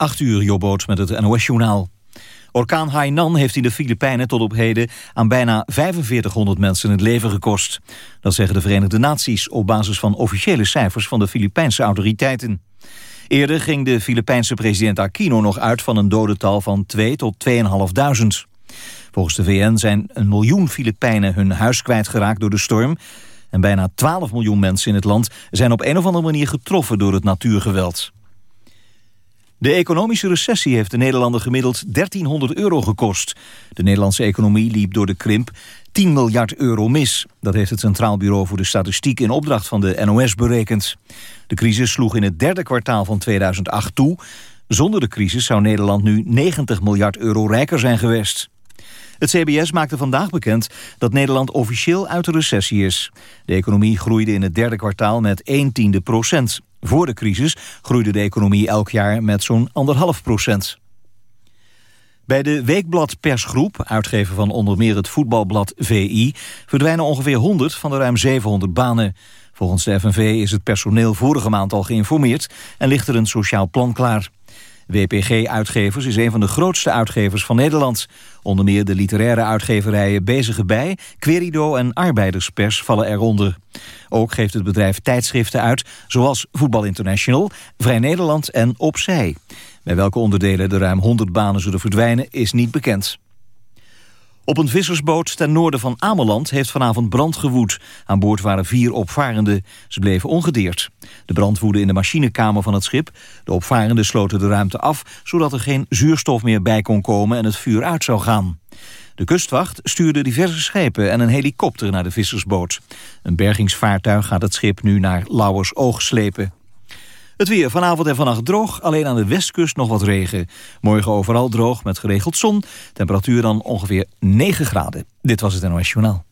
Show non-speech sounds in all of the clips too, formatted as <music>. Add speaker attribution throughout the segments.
Speaker 1: 8 uur, Jobboot met het NOS-journaal. Orkaan Hainan heeft in de Filipijnen tot op heden aan bijna 4500 mensen het leven gekost. Dat zeggen de Verenigde Naties op basis van officiële cijfers van de Filipijnse autoriteiten. Eerder ging de Filipijnse president Aquino nog uit van een dodental van 2 tot 2.500. Volgens de VN zijn een miljoen Filipijnen hun huis kwijtgeraakt door de storm... en bijna 12 miljoen mensen in het land zijn op een of andere manier getroffen door het natuurgeweld. De economische recessie heeft de Nederlander gemiddeld 1300 euro gekost. De Nederlandse economie liep door de krimp 10 miljard euro mis. Dat heeft het Centraal Bureau voor de Statistiek in opdracht van de NOS berekend. De crisis sloeg in het derde kwartaal van 2008 toe. Zonder de crisis zou Nederland nu 90 miljard euro rijker zijn geweest. Het CBS maakte vandaag bekend dat Nederland officieel uit de recessie is. De economie groeide in het derde kwartaal met 1 tiende procent. Voor de crisis groeide de economie elk jaar met zo'n anderhalf procent. Bij de Weekblad Persgroep, uitgever van onder meer het voetbalblad VI... verdwijnen ongeveer 100 van de ruim 700 banen. Volgens de FNV is het personeel vorige maand al geïnformeerd... en ligt er een sociaal plan klaar. WPG Uitgevers is een van de grootste uitgevers van Nederland. Onder meer de literaire uitgeverijen Bezige Bij, Querido en Arbeiderspers vallen eronder. Ook geeft het bedrijf tijdschriften uit, zoals Voetbal International, Vrij Nederland en Opzij. Bij welke onderdelen de ruim 100 banen zullen verdwijnen is niet bekend. Op een vissersboot ten noorden van Ameland heeft vanavond brand gewoed. Aan boord waren vier opvarenden. Ze bleven ongedeerd. De brand woedde in de machinekamer van het schip. De opvarenden sloten de ruimte af... zodat er geen zuurstof meer bij kon komen en het vuur uit zou gaan. De kustwacht stuurde diverse schepen en een helikopter naar de vissersboot. Een bergingsvaartuig gaat het schip nu naar Lauwersoog slepen. Het weer vanavond en vannacht droog, alleen aan de westkust nog wat regen. Morgen overal droog met geregeld zon. Temperatuur dan ongeveer 9 graden. Dit was het NOS Journaal.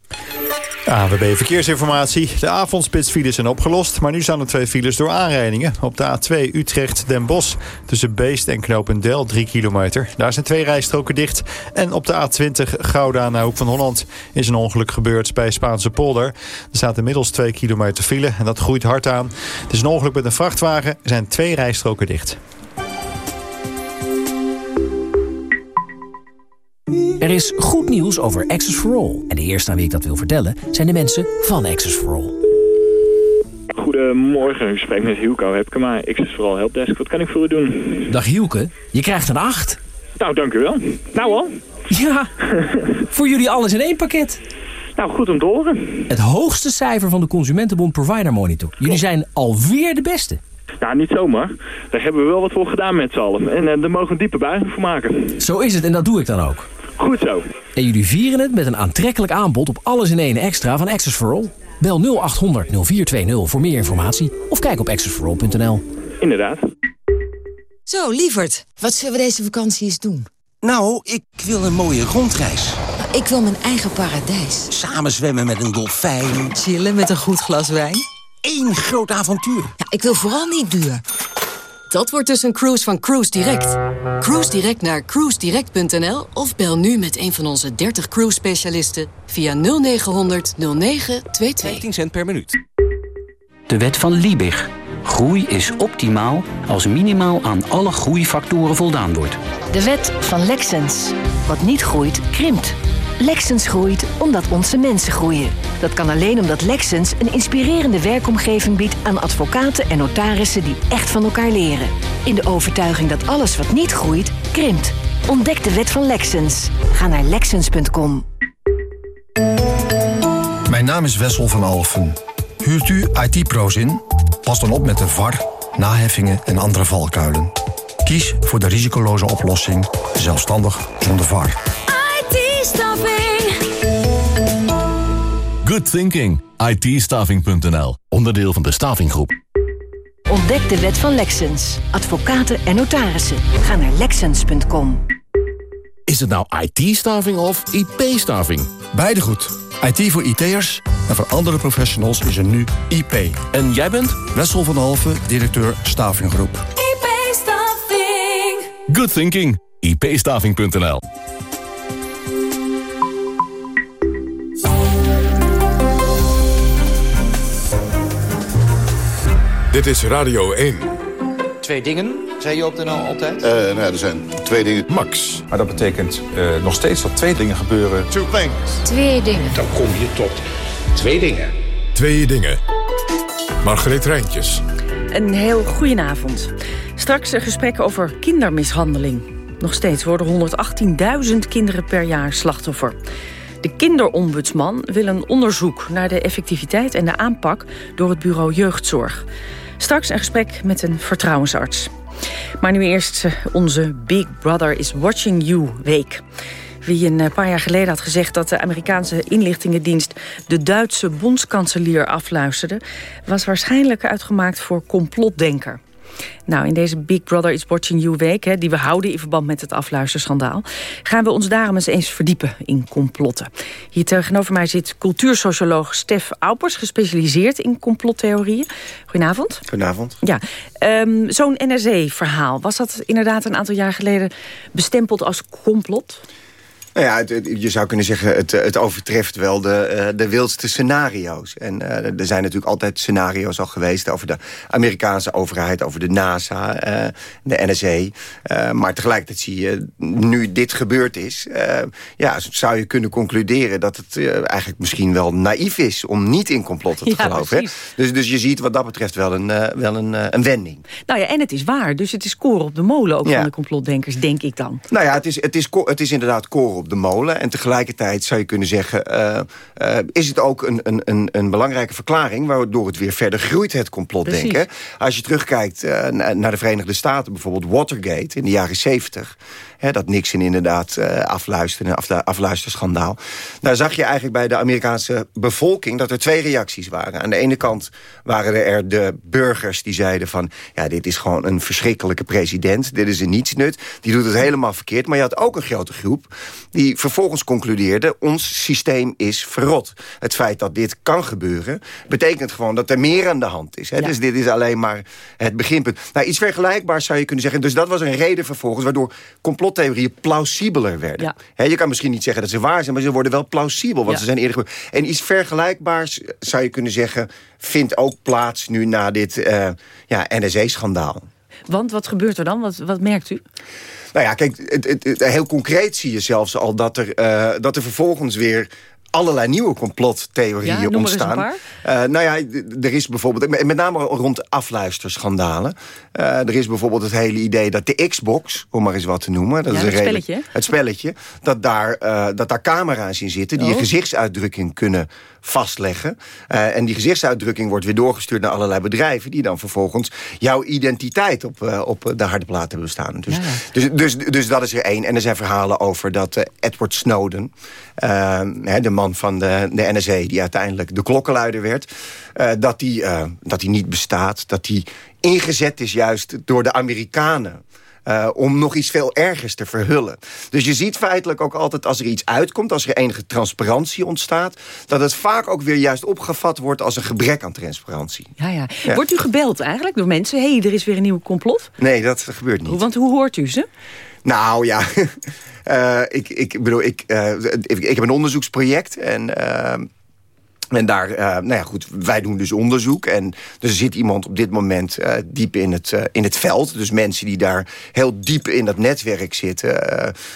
Speaker 2: AWB Verkeersinformatie. De avondspitsfiles zijn opgelost, maar nu staan er twee files door aanrijdingen. Op de A2 Utrecht-Den Bosch tussen Beest en Knopendel 3 kilometer. Daar zijn twee rijstroken dicht. En op de A20 Gouda naar Hoek van Holland is een ongeluk gebeurd bij Spaanse polder. Er staat inmiddels 2 kilometer file en dat groeit hard aan. Het is een ongeluk met een vrachtwagen. Er zijn twee rijstroken dicht.
Speaker 3: Er is goed nieuws over Access for All. En de eerste aan wie ik dat wil vertellen zijn de mensen van Access for All.
Speaker 4: Goedemorgen, u spreekt met Hielko Hepkema, Access for All Helpdesk. Wat kan ik voor u doen?
Speaker 3: Dag Hielke, je krijgt een 8.
Speaker 4: Nou, dank u wel. Nou al?
Speaker 3: Ja, <laughs> voor jullie alles in één pakket.
Speaker 4: Nou, goed om te horen.
Speaker 3: Het hoogste cijfer van de Consumentenbond Provider Monitor. Jullie zijn alweer de beste.
Speaker 4: Nou, niet zomaar. Daar hebben we wel wat voor gedaan met z'n allen. En uh, daar mogen we een diepe buiging voor maken.
Speaker 3: Zo is het en dat doe ik dan ook.
Speaker 4: Goed zo.
Speaker 3: En jullie vieren het met een aantrekkelijk aanbod op alles in één extra van Access for All. Bel 0800 0420 voor meer informatie of kijk op accessforall.nl.
Speaker 4: Inderdaad.
Speaker 5: Zo, lieverd, wat zullen we deze vakantie eens doen?
Speaker 6: Nou, ik wil een mooie rondreis.
Speaker 5: Ik wil mijn eigen paradijs.
Speaker 6: Samen zwemmen met een dolfijn.
Speaker 5: Chillen met een goed glas wijn.
Speaker 6: Eén groot avontuur.
Speaker 5: Ja, ik wil vooral niet duur. Dat wordt dus een cruise van Cruise Direct. Cruise Direct naar cruisedirect.nl of bel nu met een van onze 30 cruise specialisten via 0900 0922.
Speaker 6: 15 cent per minuut.
Speaker 7: De wet van Liebig. Groei is optimaal als minimaal aan alle groeifactoren voldaan wordt.
Speaker 8: De wet van Lexens. Wat niet groeit, krimpt. Lexens groeit omdat onze mensen groeien. Dat kan alleen omdat Lexens een inspirerende werkomgeving biedt aan advocaten en notarissen die echt van elkaar leren. In de overtuiging dat alles wat niet groeit, krimpt. Ontdek de wet van Lexens. Ga naar lexens.com.
Speaker 9: Mijn naam is Wessel van Alfen. Huurt u IT-pro's in? Pas dan op met de VAR, naheffingen en andere valkuilen. Kies voor de risicoloze oplossing, zelfstandig zonder VAR.
Speaker 10: Good thinking. ITstaving.nl. Onderdeel van de Stavinggroep.
Speaker 8: Ontdek de wet van Lexens. Advocaten en notarissen. Ga naar lexens.com.
Speaker 10: Is het nou IT-staving of IP-staving?
Speaker 9: Beide goed. IT voor IT'ers en voor andere professionals is er nu IP.
Speaker 10: En jij bent?
Speaker 9: Wessel van Halve, directeur Stavinggroep.
Speaker 10: IP-staving. Good thinking. IPstaving.nl.
Speaker 11: Dit is Radio 1. twee dingen, zei je op de NL altijd?
Speaker 12: Uh, nou, er zijn twee dingen.
Speaker 13: Max. Maar dat betekent uh, nog steeds dat twee dingen gebeuren.
Speaker 12: Two things.
Speaker 14: Twee dingen.
Speaker 15: Dan kom je tot twee dingen.
Speaker 13: Twee dingen. Margreet Rijntjes.
Speaker 16: Een heel goedenavond. Straks een gesprek over kindermishandeling. Nog steeds worden 118.000 kinderen per jaar slachtoffer. De kinderombudsman wil een onderzoek naar de effectiviteit en de aanpak door het bureau jeugdzorg. Straks een gesprek met een vertrouwensarts. Maar nu eerst eh, onze Big Brother is Watching You week. Wie een eh, paar jaar geleden had gezegd dat de Amerikaanse inlichtingendienst... de Duitse bondskanselier afluisterde... was waarschijnlijk uitgemaakt voor complotdenker. Nou, in deze Big Brother is Watching You week... Hè, die we houden in verband met het afluisterschandaal... gaan we ons daarom eens eens verdiepen in complotten. Hier tegenover mij zit cultuursocioloog Stef Aupers... gespecialiseerd in complottheorieën. Goedenavond.
Speaker 17: Goedenavond.
Speaker 16: Ja, um, Zo'n NRC-verhaal, was dat inderdaad een aantal jaar geleden... bestempeld als complot?
Speaker 17: Nou ja, je zou kunnen zeggen, het, het overtreft wel de, uh, de wildste scenario's. En uh, er zijn natuurlijk altijd scenario's al geweest over de Amerikaanse overheid, over de NASA, uh, de NSA. maar tegelijkertijd zie je, nu dit gebeurd is, ja, zou je kunnen concluderen dat het eigenlijk misschien wel naïef is om niet in complotten te ja, geloven. Dus, dus je ziet wat dat betreft wel een, wel een, een wending.
Speaker 16: Nou ja, en het is waar. Dus het is koren op de molen ook ja. van de complotdenkers, denk ik dan.
Speaker 17: Nou ja, het is, het is, het is inderdaad koren op de molen. En tegelijkertijd zou je kunnen zeggen... Uh, uh, is het ook een, een, een belangrijke verklaring... waardoor het weer verder groeit, het complotdenken. Als je terugkijkt uh, naar de Verenigde Staten... bijvoorbeeld Watergate in de jaren 70 Hè, dat Nixon inderdaad uh, afluisterde, aflu afluisterschandaal. Daar zag je eigenlijk bij de Amerikaanse bevolking... dat er twee reacties waren. Aan de ene kant waren er de burgers die zeiden van... ja, dit is gewoon een verschrikkelijke president. Dit is een nietsnut. Die doet het helemaal verkeerd. Maar je had ook een grote groep die vervolgens concludeerde... ons systeem is verrot. Het feit dat dit kan gebeuren... betekent gewoon dat er meer aan de hand is. Hè? Ja. Dus dit is alleen maar het beginpunt. Nou, iets vergelijkbaars zou je kunnen zeggen. Dus dat was een reden vervolgens... waardoor complot complottheorieën plausibeler werden. Ja. je kan misschien niet zeggen dat ze waar zijn, maar ze worden wel plausibel. Want ze zijn eerder gebeurd. En iets vergelijkbaars zou je kunnen zeggen... vindt ook plaats nu na dit uh, ja, NSE-schandaal.
Speaker 16: Want wat gebeurt er dan? Wat, wat merkt u?
Speaker 17: Nou ja, kijk, het, het, het, heel concreet zie je zelfs al dat er, uh, dat er vervolgens weer allerlei nieuwe complottheorieën
Speaker 16: ja,
Speaker 17: ontstaan.
Speaker 16: Uh,
Speaker 17: nou ja, er is bijvoorbeeld, met name rond afluisterschandalen. Uh, er is bijvoorbeeld het hele idee dat de Xbox, om maar eens wat te noemen, dat
Speaker 16: ja,
Speaker 17: is een
Speaker 16: het spelletje,
Speaker 17: het spelletje, dat daar, uh, dat daar camera's in zitten die oh. je gezichtsuitdrukking kunnen vastleggen. Uh, en die gezichtsuitdrukking wordt weer doorgestuurd naar allerlei bedrijven... die dan vervolgens jouw identiteit op, uh, op de harde plaat hebben staan. Dus, ja. dus, dus, dus dat is er één. En er zijn verhalen over dat uh, Edward Snowden... de man van de, de NSA die uiteindelijk de klokkenluider werd... dat die, dat die niet bestaat, dat die ingezet is juist door de Amerikanen... Uh, om nog iets veel ergers te verhullen. Dus je ziet feitelijk ook altijd als er iets uitkomt... als er enige transparantie ontstaat... dat het vaak ook weer juist opgevat wordt als een gebrek aan transparantie.
Speaker 16: Ja, ja. ja. Wordt u gebeld eigenlijk door mensen? Hé, hey, er is weer een nieuwe complot?
Speaker 17: Nee, dat gebeurt niet.
Speaker 16: Want hoe hoort u ze?
Speaker 17: Nou ja, uh, <laughs> ik, ik bedoel, ik, uh, ik, ik, heb een onderzoeksproject en en daar, uh, nou ja, goed, wij doen dus onderzoek. En er zit iemand op dit moment uh, diep in het, uh, in het veld. Dus mensen die daar heel diep in dat netwerk zitten.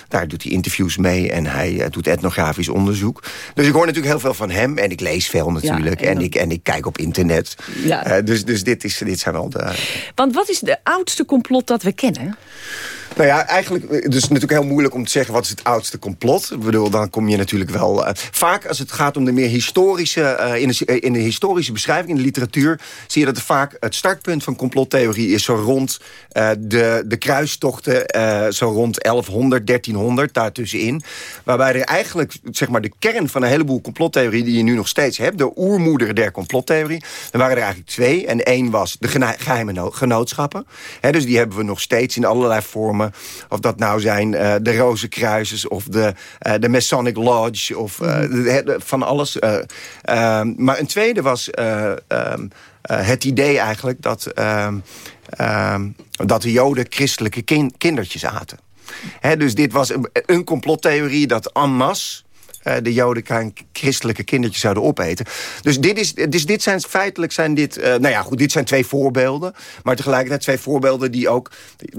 Speaker 17: daar doet hij interviews mee en hij doet etnografisch onderzoek. Dus ik hoor natuurlijk heel veel van hem. En ik lees veel natuurlijk. Ja, en, en, ik, en ik kijk op internet. Ja. dus dus dit, is, dit zijn wel de...
Speaker 16: Want wat is de oudste complot dat we kennen?
Speaker 17: Nou ja, eigenlijk het is natuurlijk heel moeilijk om te zeggen... wat is het oudste complot. Ik bedoel, dan kom je natuurlijk wel... Uh, vaak als het gaat om de meer historische... Uh, in, de, in de historische beschrijving, in de literatuur... zie je dat het vaak het startpunt van complottheorie is... zo rond de, de kruistochten, zo rond 1100, 1300, daartussenin. Waarbij er eigenlijk, zeg maar, de kern van een heleboel complottheorie... die je nu nog steeds hebt, de oermoeder der complottheorie... dan waren er eigenlijk twee. En één was de geheime genootschappen. Dus die hebben we nog steeds in allerlei vormen of dat nou zijn uh, de Rozenkruisers of de, uh, de Masonic Lodge of uh, de, van alles. Ehm, maar een tweede was um, het idee eigenlijk dat, um, dat de Joden christelijke kin kindertjes aten. He, dus dit was een, een complottheorie dat en masse de joden christelijke kindertjes zouden opeten. Dus dit, is, dus dit zijn feitelijk zijn dit... Uh, nou ja, goed, dit zijn twee voorbeelden. Maar tegelijkertijd twee voorbeelden die ook...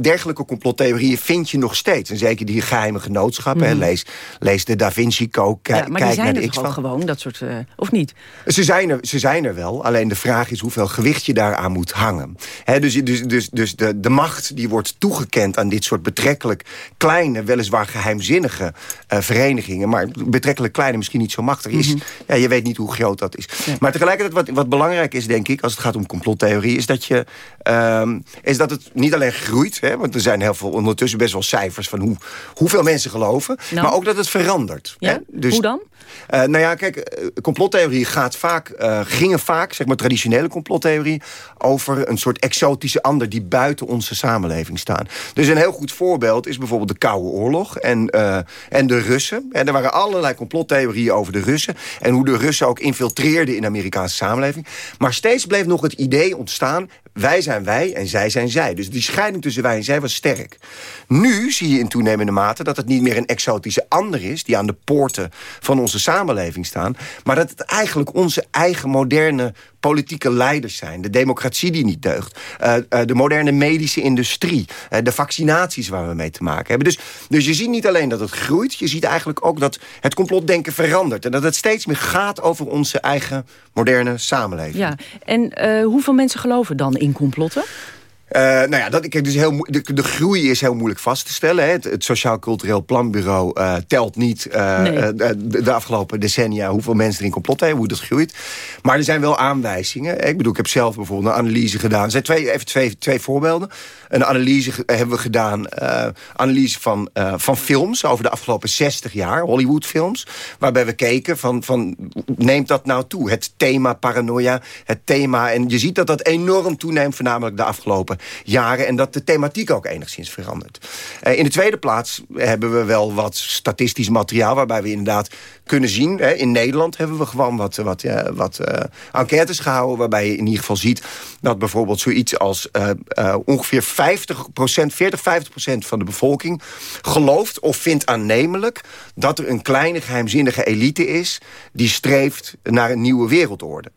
Speaker 17: dergelijke complottheorieën vind je nog steeds. En zeker die geheime genootschappen. Mm. Lees, lees de Da Vinci Code,
Speaker 16: ja, maar
Speaker 17: kijk
Speaker 16: naar
Speaker 17: de
Speaker 16: X-van. gewoon, dat soort... Uh, of niet?
Speaker 17: Ze zijn, er, ze zijn er wel. Alleen de vraag is hoeveel gewicht je daaraan moet hangen. He, dus dus, dus, dus de, de macht die wordt toegekend aan dit soort betrekkelijk kleine... weliswaar geheimzinnige uh, verenigingen... maar betrekkelijk kleine misschien niet zo machtig is. Mm -hmm. ja, je weet niet hoe groot dat is. Ja. Maar tegelijkertijd wat, wat belangrijk is, denk ik... als het gaat om complottheorie... is dat, je, um, is dat het niet alleen groeit... Hè, want er zijn heel veel ondertussen best wel cijfers... van hoe, hoeveel mensen geloven... Nou. maar ook dat het verandert.
Speaker 16: Ja?
Speaker 17: Hè?
Speaker 16: Dus, hoe dan?
Speaker 17: Uh, nou ja, kijk, complottheorie gaat vaak, uh, gingen vaak, zeg maar traditionele complottheorie... over een soort exotische ander die buiten onze samenleving staan. Dus een heel goed voorbeeld is bijvoorbeeld de Koude Oorlog en, en de Russen. En er waren allerlei complottheorieën over de Russen... en hoe de Russen ook infiltreerden in de Amerikaanse samenleving. Maar steeds bleef nog het idee ontstaan... wij zijn wij en zij zijn zij. Dus die scheiding tussen wij en zij was sterk. Nu zie je in toenemende mate dat het niet meer een exotische ander is... die aan de poorten van samenleving staan... maar dat het eigenlijk onze eigen moderne politieke leiders zijn. De democratie die niet deugt. Uh, uh, de moderne medische industrie. Uh, de vaccinaties waar we mee te maken hebben. Dus, dus je ziet niet alleen dat het groeit. Je ziet eigenlijk ook dat het complotdenken verandert. En dat het steeds meer gaat over onze eigen moderne samenleving.
Speaker 16: Ja, en hoeveel mensen geloven dan in complotten?
Speaker 17: Uh, nou ja, dat, kijk, dus heel, de, de groei is heel moeilijk vast te stellen. Hè. Het, het Sociaal Cultureel Planbureau uh, telt niet uh, nee. de, de, afgelopen decennia... hoeveel mensen er in complot hebben, hoe dat groeit. Maar er zijn wel aanwijzingen. Ik bedoel, ik heb zelf bijvoorbeeld een analyse gedaan. Er zijn twee, even twee, twee voorbeelden. Een analyse hebben we gedaan, analyse van, van films... over de afgelopen 60 jaar, Hollywoodfilms. Waarbij we keken van, van, neemt dat nou toe? Het thema paranoia, het thema... en je ziet dat dat enorm toeneemt, voornamelijk de afgelopen jaren... en dat de thematiek ook enigszins verandert. Uh, in de tweede plaats hebben we wel wat statistisch materiaal... waarbij we inderdaad kunnen zien... Hè, in Nederland hebben we gewoon wat, wat, uh, wat uh, enquêtes gehouden... waarbij je in ieder geval ziet dat bijvoorbeeld zoiets als... ongeveer 50% 40, 50% van de bevolking gelooft of vindt aannemelijk... dat er een kleine geheimzinnige elite is... die streeft naar een nieuwe wereldorde.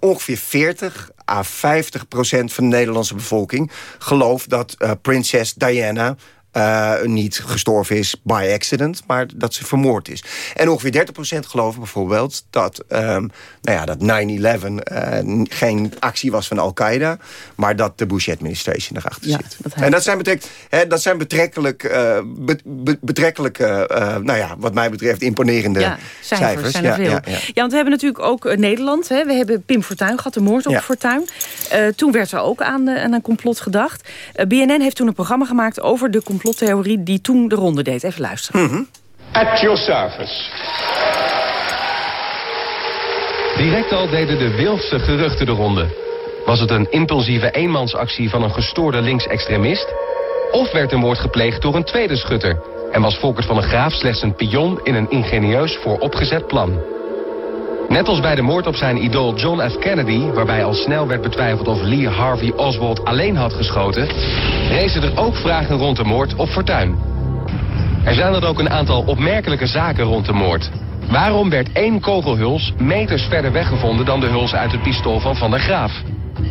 Speaker 17: ongeveer 40 à 50 procent van de Nederlandse bevolking gelooft dat prinses Diana uh, niet gestorven is by accident, maar dat ze vermoord is. En ongeveer 30% geloven bijvoorbeeld dat, um, nou ja, dat 9-11 uh, geen actie was van Al-Qaeda, maar dat de Bush-administration erachter
Speaker 16: ja,
Speaker 17: zit. Dat en dat zijn, betrek, hè, dat zijn betrekkelijk, uh, be, be, betrekkelijk nou ja, wat mij betreft, imponerende
Speaker 16: ja, cijfers.
Speaker 17: cijfers.
Speaker 16: Zijn er veel. Ja, ja, ja. want we hebben natuurlijk ook Nederland. Hè. We hebben Pim Fortuyn gehad, de moord op. Fortuyn. toen werd er ook aan, aan een complot gedacht. BNN heeft toen een programma gemaakt over de complottheorie die toen de ronde deed. Even luisteren.
Speaker 17: Mm -hmm.
Speaker 12: At your service.
Speaker 14: Direct al deden de wildste geruchten de ronde. Was het een impulsieve eenmansactie van een gestoorde linksextremist? Of werd een moord gepleegd door een tweede schutter? En was Volkert van der Graaf slechts een pion in een ingenieus vooropgezet plan? Net als bij de moord op zijn idool John F. Kennedy... waarbij al snel werd betwijfeld of Lee Harvey Oswald alleen had geschoten... rezen er ook vragen rond de moord op Fortuin. Er zijn er ook een aantal opmerkelijke zaken rond de moord. Waarom werd één kogelhuls meters verder weggevonden... dan de huls uit het pistool van Van der Graaf?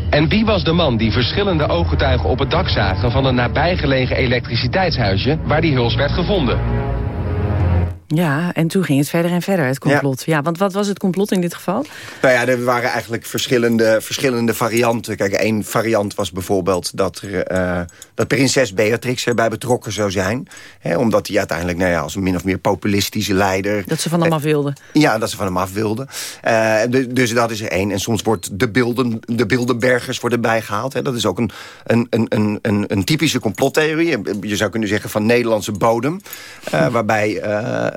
Speaker 14: En wie was de man die verschillende ooggetuigen op het dak zagen... van een nabijgelegen elektriciteitshuisje waar die huls werd gevonden?
Speaker 16: Ja, en toen ging het verder en verder, het complot. Ja. ja, want wat was het complot in dit geval?
Speaker 17: Nou ja, er waren eigenlijk verschillende, verschillende varianten. Kijk, één variant was bijvoorbeeld dat, er, uh, dat prinses Beatrix erbij betrokken zou zijn. Hè, omdat hij uiteindelijk nou ja, als een min of meer populistische leider...
Speaker 16: Dat ze van hem af wilde.
Speaker 17: Ja, dat ze van hem af wilde. Uh, dus dat is er één. En soms wordt de, beelden, de beeldenbergers worden bijgehaald. Hè. Dat is ook een, een, een, een, een typische complottheorie. Je zou kunnen zeggen van Nederlandse bodem. Uh, waarbij...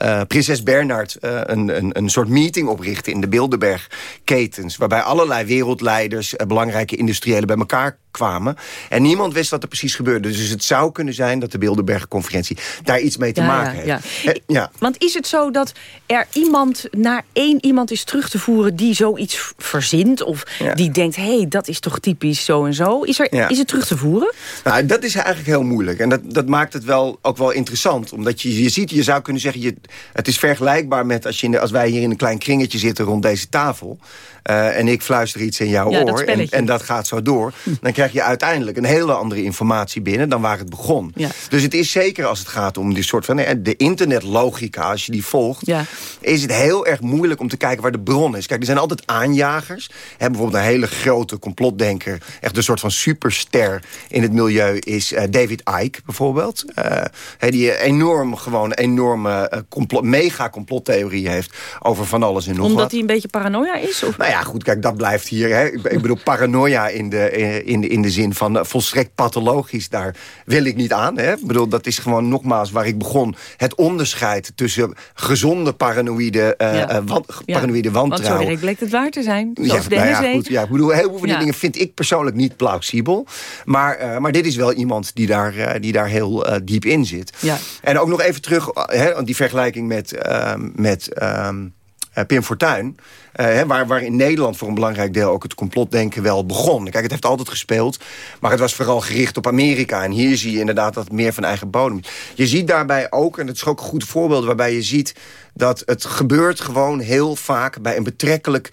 Speaker 17: Uh, prinses Bernhard uh, een, een, een soort meeting oprichtte in de Bilderberg-ketens... waarbij allerlei wereldleiders, uh, belangrijke industriëlen bij elkaar kwamen. En niemand wist wat er precies gebeurde. Dus het zou kunnen zijn dat de Bilderberg-conferentie daar iets mee te maken heeft.
Speaker 16: Ja.
Speaker 17: Eh, ja.
Speaker 16: Want is het zo dat er iemand naar één iemand is terug te voeren... die zoiets verzint of die denkt... hé, hey, dat is toch typisch zo en zo? Is, er, is het terug te voeren?
Speaker 17: Nou, dat is eigenlijk heel moeilijk. En dat, dat maakt het wel, ook wel interessant. Omdat je, je ziet, je zou kunnen zeggen... Je, het is vergelijkbaar met als, je in de- als wij hier in een klein kringetje zitten rond deze tafel... eh, en ik fluister iets in jouw
Speaker 16: Ja, dat
Speaker 17: oor en, en dat gaat zo door... dan krijg je uiteindelijk een hele andere informatie binnen... dan waar het begon.
Speaker 16: Ja.
Speaker 17: Dus het is zeker als het gaat om die soort van... de internetlogica, als je die volgt...
Speaker 16: Ja.
Speaker 17: is het heel erg moeilijk om te kijken waar de bron is. Kijk, er zijn altijd aanjagers. Hè, bijvoorbeeld een hele grote complotdenker... echt een soort van superster in het milieu is eh, David Icke bijvoorbeeld. Eh, die enorm, gewoon enorme complot, mega complottheorie heeft... over van alles en nog
Speaker 16: Omdat
Speaker 17: wat.
Speaker 16: hij een beetje paranoia is? Of?
Speaker 17: Nou ja, goed, kijk, dat blijft hier. Hè. Ik, bedoel, paranoia in de, eh, in de, in de zin van eh, volstrekt pathologisch. Daar wil ik niet aan. Hè. Ik bedoel, dat is gewoon nogmaals waar ik begon. Het onderscheid tussen gezonde paranoïde, eh
Speaker 16: Ja.
Speaker 17: wan-
Speaker 16: Ja.
Speaker 17: paranoïde
Speaker 16: Want
Speaker 17: wantrouwen.
Speaker 16: direct bleek het waar te zijn. Zoals
Speaker 17: nou ja,
Speaker 16: weet.
Speaker 17: goed, ja, ik bedoel, heel veel dingen vind ik persoonlijk niet plausibel. Maar, maar dit is wel iemand die daar, die daar heel diep in zit.
Speaker 16: Ja.
Speaker 17: En ook nog even terug, hè, die vergelijking met, ehm, met ehm, eh, Pim Fortuyn. Eh, waar, waar in Nederland voor een belangrijk deel ook het complotdenken wel begon. Kijk, het heeft altijd gespeeld, maar het was vooral gericht op Amerika. En hier zie je inderdaad dat meer van eigen bodem. Je ziet daarbij ook, en het is ook een goed voorbeeld... waarbij je ziet dat het gebeurt gewoon heel vaak bij een betrekkelijk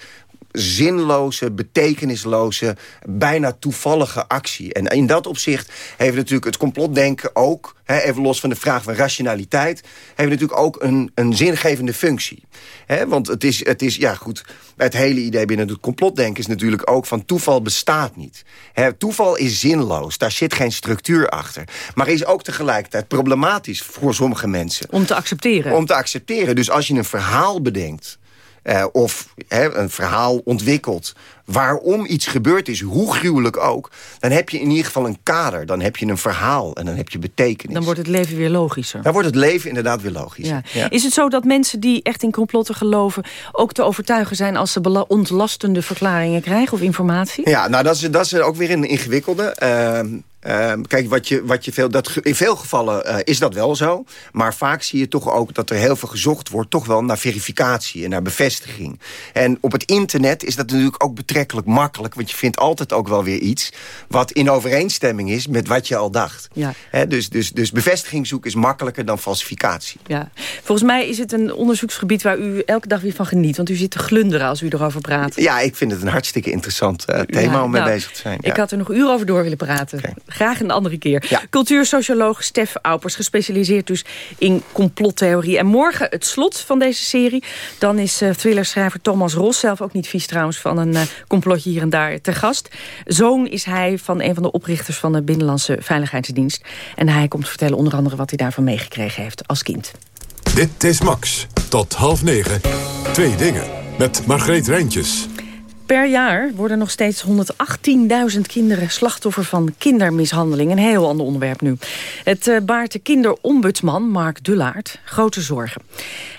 Speaker 17: zinloze, betekenisloze, bijna toevallige actie. En in dat opzicht heeft natuurlijk het complotdenken ook... Even los van de vraag van rationaliteit... heeft natuurlijk ook een, een zingevende functie. Want het is, het is, ja goed... Het hele idee binnen het complotdenken is natuurlijk ook van toeval bestaat niet. Toeval is zinloos, daar zit geen structuur achter. Maar is ook tegelijkertijd problematisch voor sommige mensen.
Speaker 16: Om te accepteren.
Speaker 17: Om te accepteren. Dus als je een verhaal bedenkt... eh, of een verhaal ontwikkelt waarom iets gebeurd is, hoe gruwelijk ook... dan heb je in ieder geval een kader, dan heb je een verhaal en dan heb je betekenis.
Speaker 16: Dan wordt het leven weer logischer.
Speaker 17: Dan wordt het leven inderdaad weer logisch.
Speaker 16: Ja. Is het zo dat mensen die echt in complotten geloven... ook te overtuigen zijn als ze ontlastende verklaringen krijgen of informatie?
Speaker 17: Ja, nou dat is, dat is ook weer een ingewikkelde. Ehm, ehm, kijk, wat je, wat je veel, dat, in veel gevallen eh, is dat wel zo. Maar vaak zie je toch ook dat er heel veel gezocht wordt... toch wel naar verificatie en naar bevestiging. En op het internet is dat natuurlijk ook betrekkelijk makkelijk... want je vindt altijd ook wel weer iets... wat in overeenstemming is met wat je al dacht.
Speaker 16: Ja.
Speaker 17: Dus, dus, dus bevestiging zoeken is makkelijker dan falsificatie.
Speaker 16: Ja. Volgens mij is het een onderzoeksgebied waar u elke dag weer van geniet. Want u zit te glunderen als u erover praat.
Speaker 17: Ja, ik vind het een hartstikke interessant eh, thema
Speaker 16: Ja,
Speaker 17: om mee
Speaker 16: nou,
Speaker 17: bezig te zijn.
Speaker 16: Ik
Speaker 17: ja.
Speaker 16: had er nog uren over door willen praten. Graag een andere keer. Cultuursocioloog Stef Aupers, gespecialiseerd dus in complottheorie. En morgen het slot van deze serie. Dan is eh, thrillerschrijver Thomas Ros, zelf ook niet vies trouwens... van een eh, complotje hier en daar te gast. Zoon is hij van een van de oprichters van de Binnenlandse Veiligheidsdienst. En hij komt vertellen onder andere wat hij daarvan meegekregen heeft als kind.
Speaker 18: Dit is Max. Tot half negen. Twee dingen. Met Margreet Rijntjes.
Speaker 16: Per jaar worden nog steeds 118.000 kinderen slachtoffer van kindermishandeling. Een heel ander onderwerp nu. Het eh, baart de kinderombudsman Mark Dullaert grote zorgen.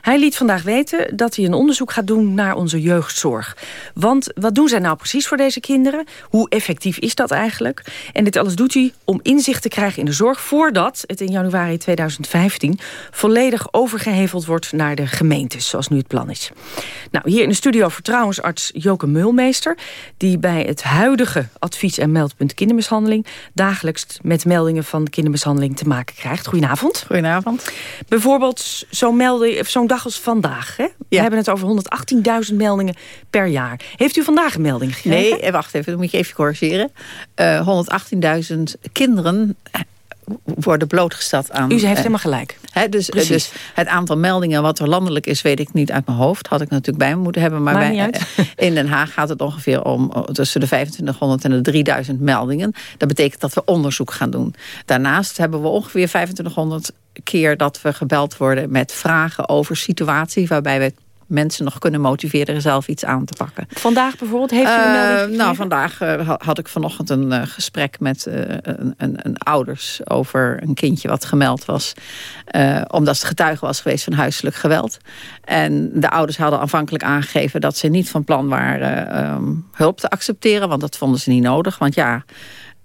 Speaker 16: Hij liet vandaag weten dat hij een onderzoek gaat doen naar onze jeugdzorg. Want wat doen zij nou precies voor deze kinderen? Hoe effectief is dat eigenlijk? En dit alles doet hij om inzicht te krijgen in de zorg... voordat het in januari 2015 volledig overgeheveld wordt naar de gemeentes... zoals nu het plan is. Nou, hier in de studio vertrouwensarts Joke Die bij het huidige advies- en meldpunt kindermishandeling... dagelijks met meldingen van kindermishandeling te maken krijgt. Goedenavond.
Speaker 19: Goedenavond.
Speaker 16: Bijvoorbeeld zo'n of zo'n dag als vandaag. Hè? We hebben het over 118.000 meldingen per jaar. Heeft u vandaag een melding gekregen?
Speaker 19: Nee, eh, wacht even, dan moet je even corrigeren. Eh 118.000 kinderen eh, worden blootgesteld aan...
Speaker 16: U heeft
Speaker 19: eh,
Speaker 16: helemaal gelijk.
Speaker 19: Dus,
Speaker 16: Precies.
Speaker 19: dus het aantal meldingen wat er landelijk is, weet ik niet uit mijn hoofd. Had ik natuurlijk bij me moeten hebben. Maar bij,
Speaker 16: niet
Speaker 19: in Den Haag gaat het ongeveer om oh, tussen de 2500 en de 3000 meldingen. Dat betekent dat we onderzoek gaan doen. Daarnaast hebben we ongeveer 2500 keer dat we gebeld worden met vragen over situatie waarbij we mensen nog kunnen motiveren er zelf iets aan te pakken.
Speaker 16: Vandaag bijvoorbeeld, heeft u een
Speaker 19: Eh? Nou, vandaag eh, ha- had ik vanochtend een eh, gesprek met een, een, een ouders over een kindje wat gemeld was. omdat ze getuige was geweest van huiselijk geweld. En de ouders hadden aanvankelijk aangegeven dat ze niet van plan waren ehm, hulp te accepteren. Want dat vonden ze niet nodig. Want ja,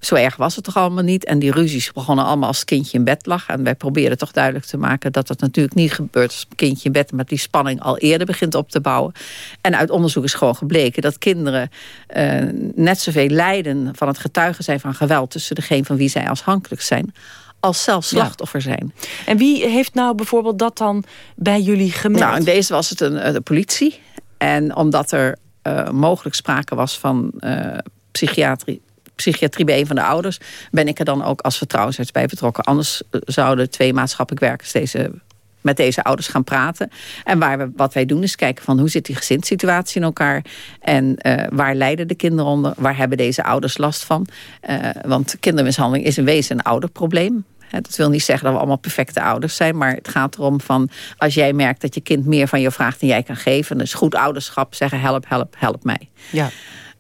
Speaker 19: zo erg was het toch allemaal niet. En die ruzies begonnen allemaal als het kindje in bed lag. En wij probeerden toch duidelijk te maken dat dat natuurlijk niet gebeurt als het kindje in bed, maar die spanning al eerder begint op te bouwen. En uit onderzoek is gewoon gebleken dat kinderen uh, net zoveel lijden van het getuigen zijn van geweld tussen degene van wie zij afhankelijk zijn als zelf slachtoffer zijn.
Speaker 16: En wie heeft nou bijvoorbeeld dat dan bij jullie gemeld?
Speaker 19: Nou, in deze was het een, de politie. En omdat er uh, mogelijk sprake was van uh, psychiatrie psychiatrie bij een van de ouders... ben ik er dan ook als vertrouwensarts bij betrokken. Anders eh, zouden twee maatschappelijk werkers deze met deze ouders gaan praten. En waar we, wat wij doen is kijken van hoe zit die gezinssituatie in elkaar. En uh, waar lijden de kinderen onder? Waar hebben deze ouders last van? Uh, want kindermishandeling is in wezen een ouderprobleem. Dat wil niet zeggen dat we allemaal perfecte ouders zijn. Maar het gaat erom van als jij merkt dat je kind meer van je vraagt dan jij kan geven. Is goed ouderschap zeggen help, help, help mij.
Speaker 16: Ja.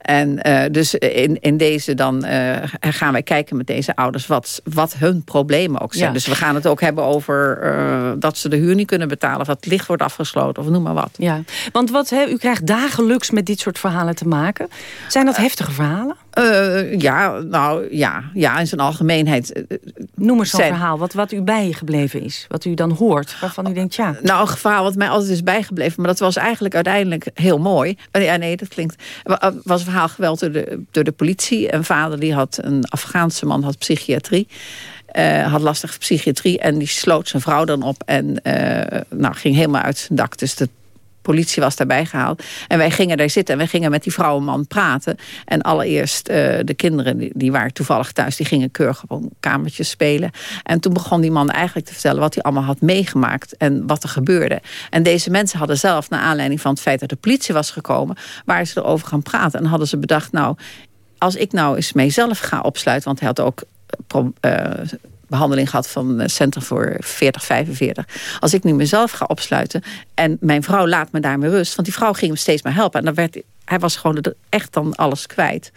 Speaker 19: En uh, dus in, in deze dan uh, gaan wij kijken met deze ouders wat, wat hun problemen ook zijn.
Speaker 16: Ja.
Speaker 19: Dus we gaan het ook hebben over uh, dat ze de huur niet kunnen betalen... of dat het licht wordt afgesloten of noem maar wat.
Speaker 16: Ja, want wat, he, u krijgt dagelijks met dit soort verhalen te maken. Zijn dat heftige verhalen?
Speaker 19: Uh, ja, nou ja, ja, in zijn algemeenheid. Uh,
Speaker 16: Noem eens zo'n verhaal wat, wat u bijgebleven is. Wat u dan hoort, waarvan u denkt, ja.
Speaker 19: Nou, een verhaal wat mij altijd is bijgebleven. Maar dat was eigenlijk uiteindelijk heel mooi. Ja, nee, dat klinkt... was een verhaal geweld door de, door de politie. Een vader die had, een Afghaanse man had psychiatrie. Uh, had lastige psychiatrie en die sloot zijn vrouw dan op en uh, nou, ging helemaal uit zijn dak. Dus de politie was daarbij gehaald. En wij gingen daar zitten en wij gingen met die vrouw en man praten. En allereerst uh, de kinderen, die, waren toevallig thuis... die gingen keurig op een kamertje spelen. En toen begon die man eigenlijk te vertellen... wat hij allemaal had meegemaakt en wat er gebeurde. En deze mensen hadden zelf, naar aanleiding van het feit... dat de politie was gekomen, waren ze erover gaan praten. En hadden ze bedacht, nou, als ik nou eens mijzelf ga opsluiten... want hij had ook... Uh, behandeling gehad van het Centrum voor 4045. Als ik nu mezelf ga opsluiten en mijn vrouw laat me daar met rust... want die vrouw ging hem steeds maar helpen. En dan werd, hij was gewoon echt dan alles kwijt.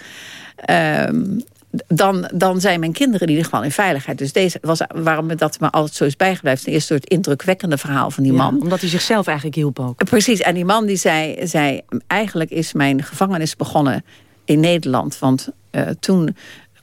Speaker 19: Um, dan, dan zijn mijn kinderen in ieder geval in veiligheid. Dus deze was waarom dat me altijd zo is bijgebleven. Eerst door het indrukwekkende verhaal van die
Speaker 16: ja,
Speaker 19: man.
Speaker 16: Omdat hij zichzelf eigenlijk hielp ook.
Speaker 19: Precies, en die man die zei, zei eigenlijk is mijn gevangenis begonnen in Nederland. Want uh, toen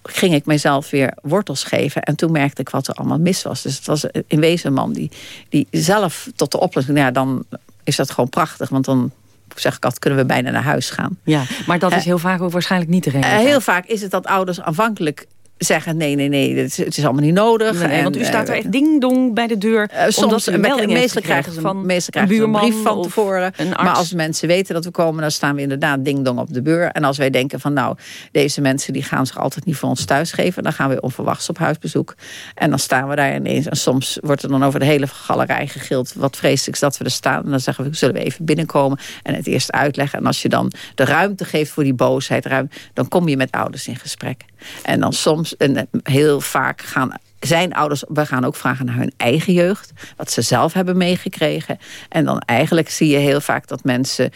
Speaker 19: ging ik mezelf weer wortels geven. En toen merkte ik wat er allemaal mis was. Dus het was in wezen een man die, die zelf tot de oplossing... Ja, dan is dat gewoon prachtig, want dan zeg ik altijd, kunnen we bijna naar huis gaan.
Speaker 16: Ja, maar dat is heel vaak ook waarschijnlijk niet de reden.
Speaker 19: Uh, heel vaak is het dat ouders aanvankelijk zeggen... nee, nee, nee, het is, het is allemaal niet nodig.
Speaker 16: Nee,
Speaker 19: en,
Speaker 16: want u staat er echt ding-dong bij de deur.
Speaker 19: Uh, soms,
Speaker 16: een
Speaker 19: met, meestal krijgen ze
Speaker 16: van
Speaker 19: meestal krijgen
Speaker 16: een,
Speaker 19: een brief van tevoren. Maar als mensen weten dat we komen... dan staan we inderdaad ding-dong op de beur. En als wij denken van nou, deze mensen... die gaan zich altijd niet voor ons thuisgeven... dan gaan we onverwachts op huisbezoek. En dan staan we daar ineens. En soms wordt er dan over de hele galerij gegild... wat vreselijks dat we er staan. En dan zeggen we, zullen we even binnenkomen... en het eerst uitleggen. En als je dan de ruimte geeft voor die boosheid... dan kom je met ouders in gesprek. En dan soms, en heel vaak gaan zijn ouders, we gaan ook vragen naar hun eigen jeugd. Wat ze zelf hebben meegekregen. En dan eigenlijk zie je heel vaak dat mensen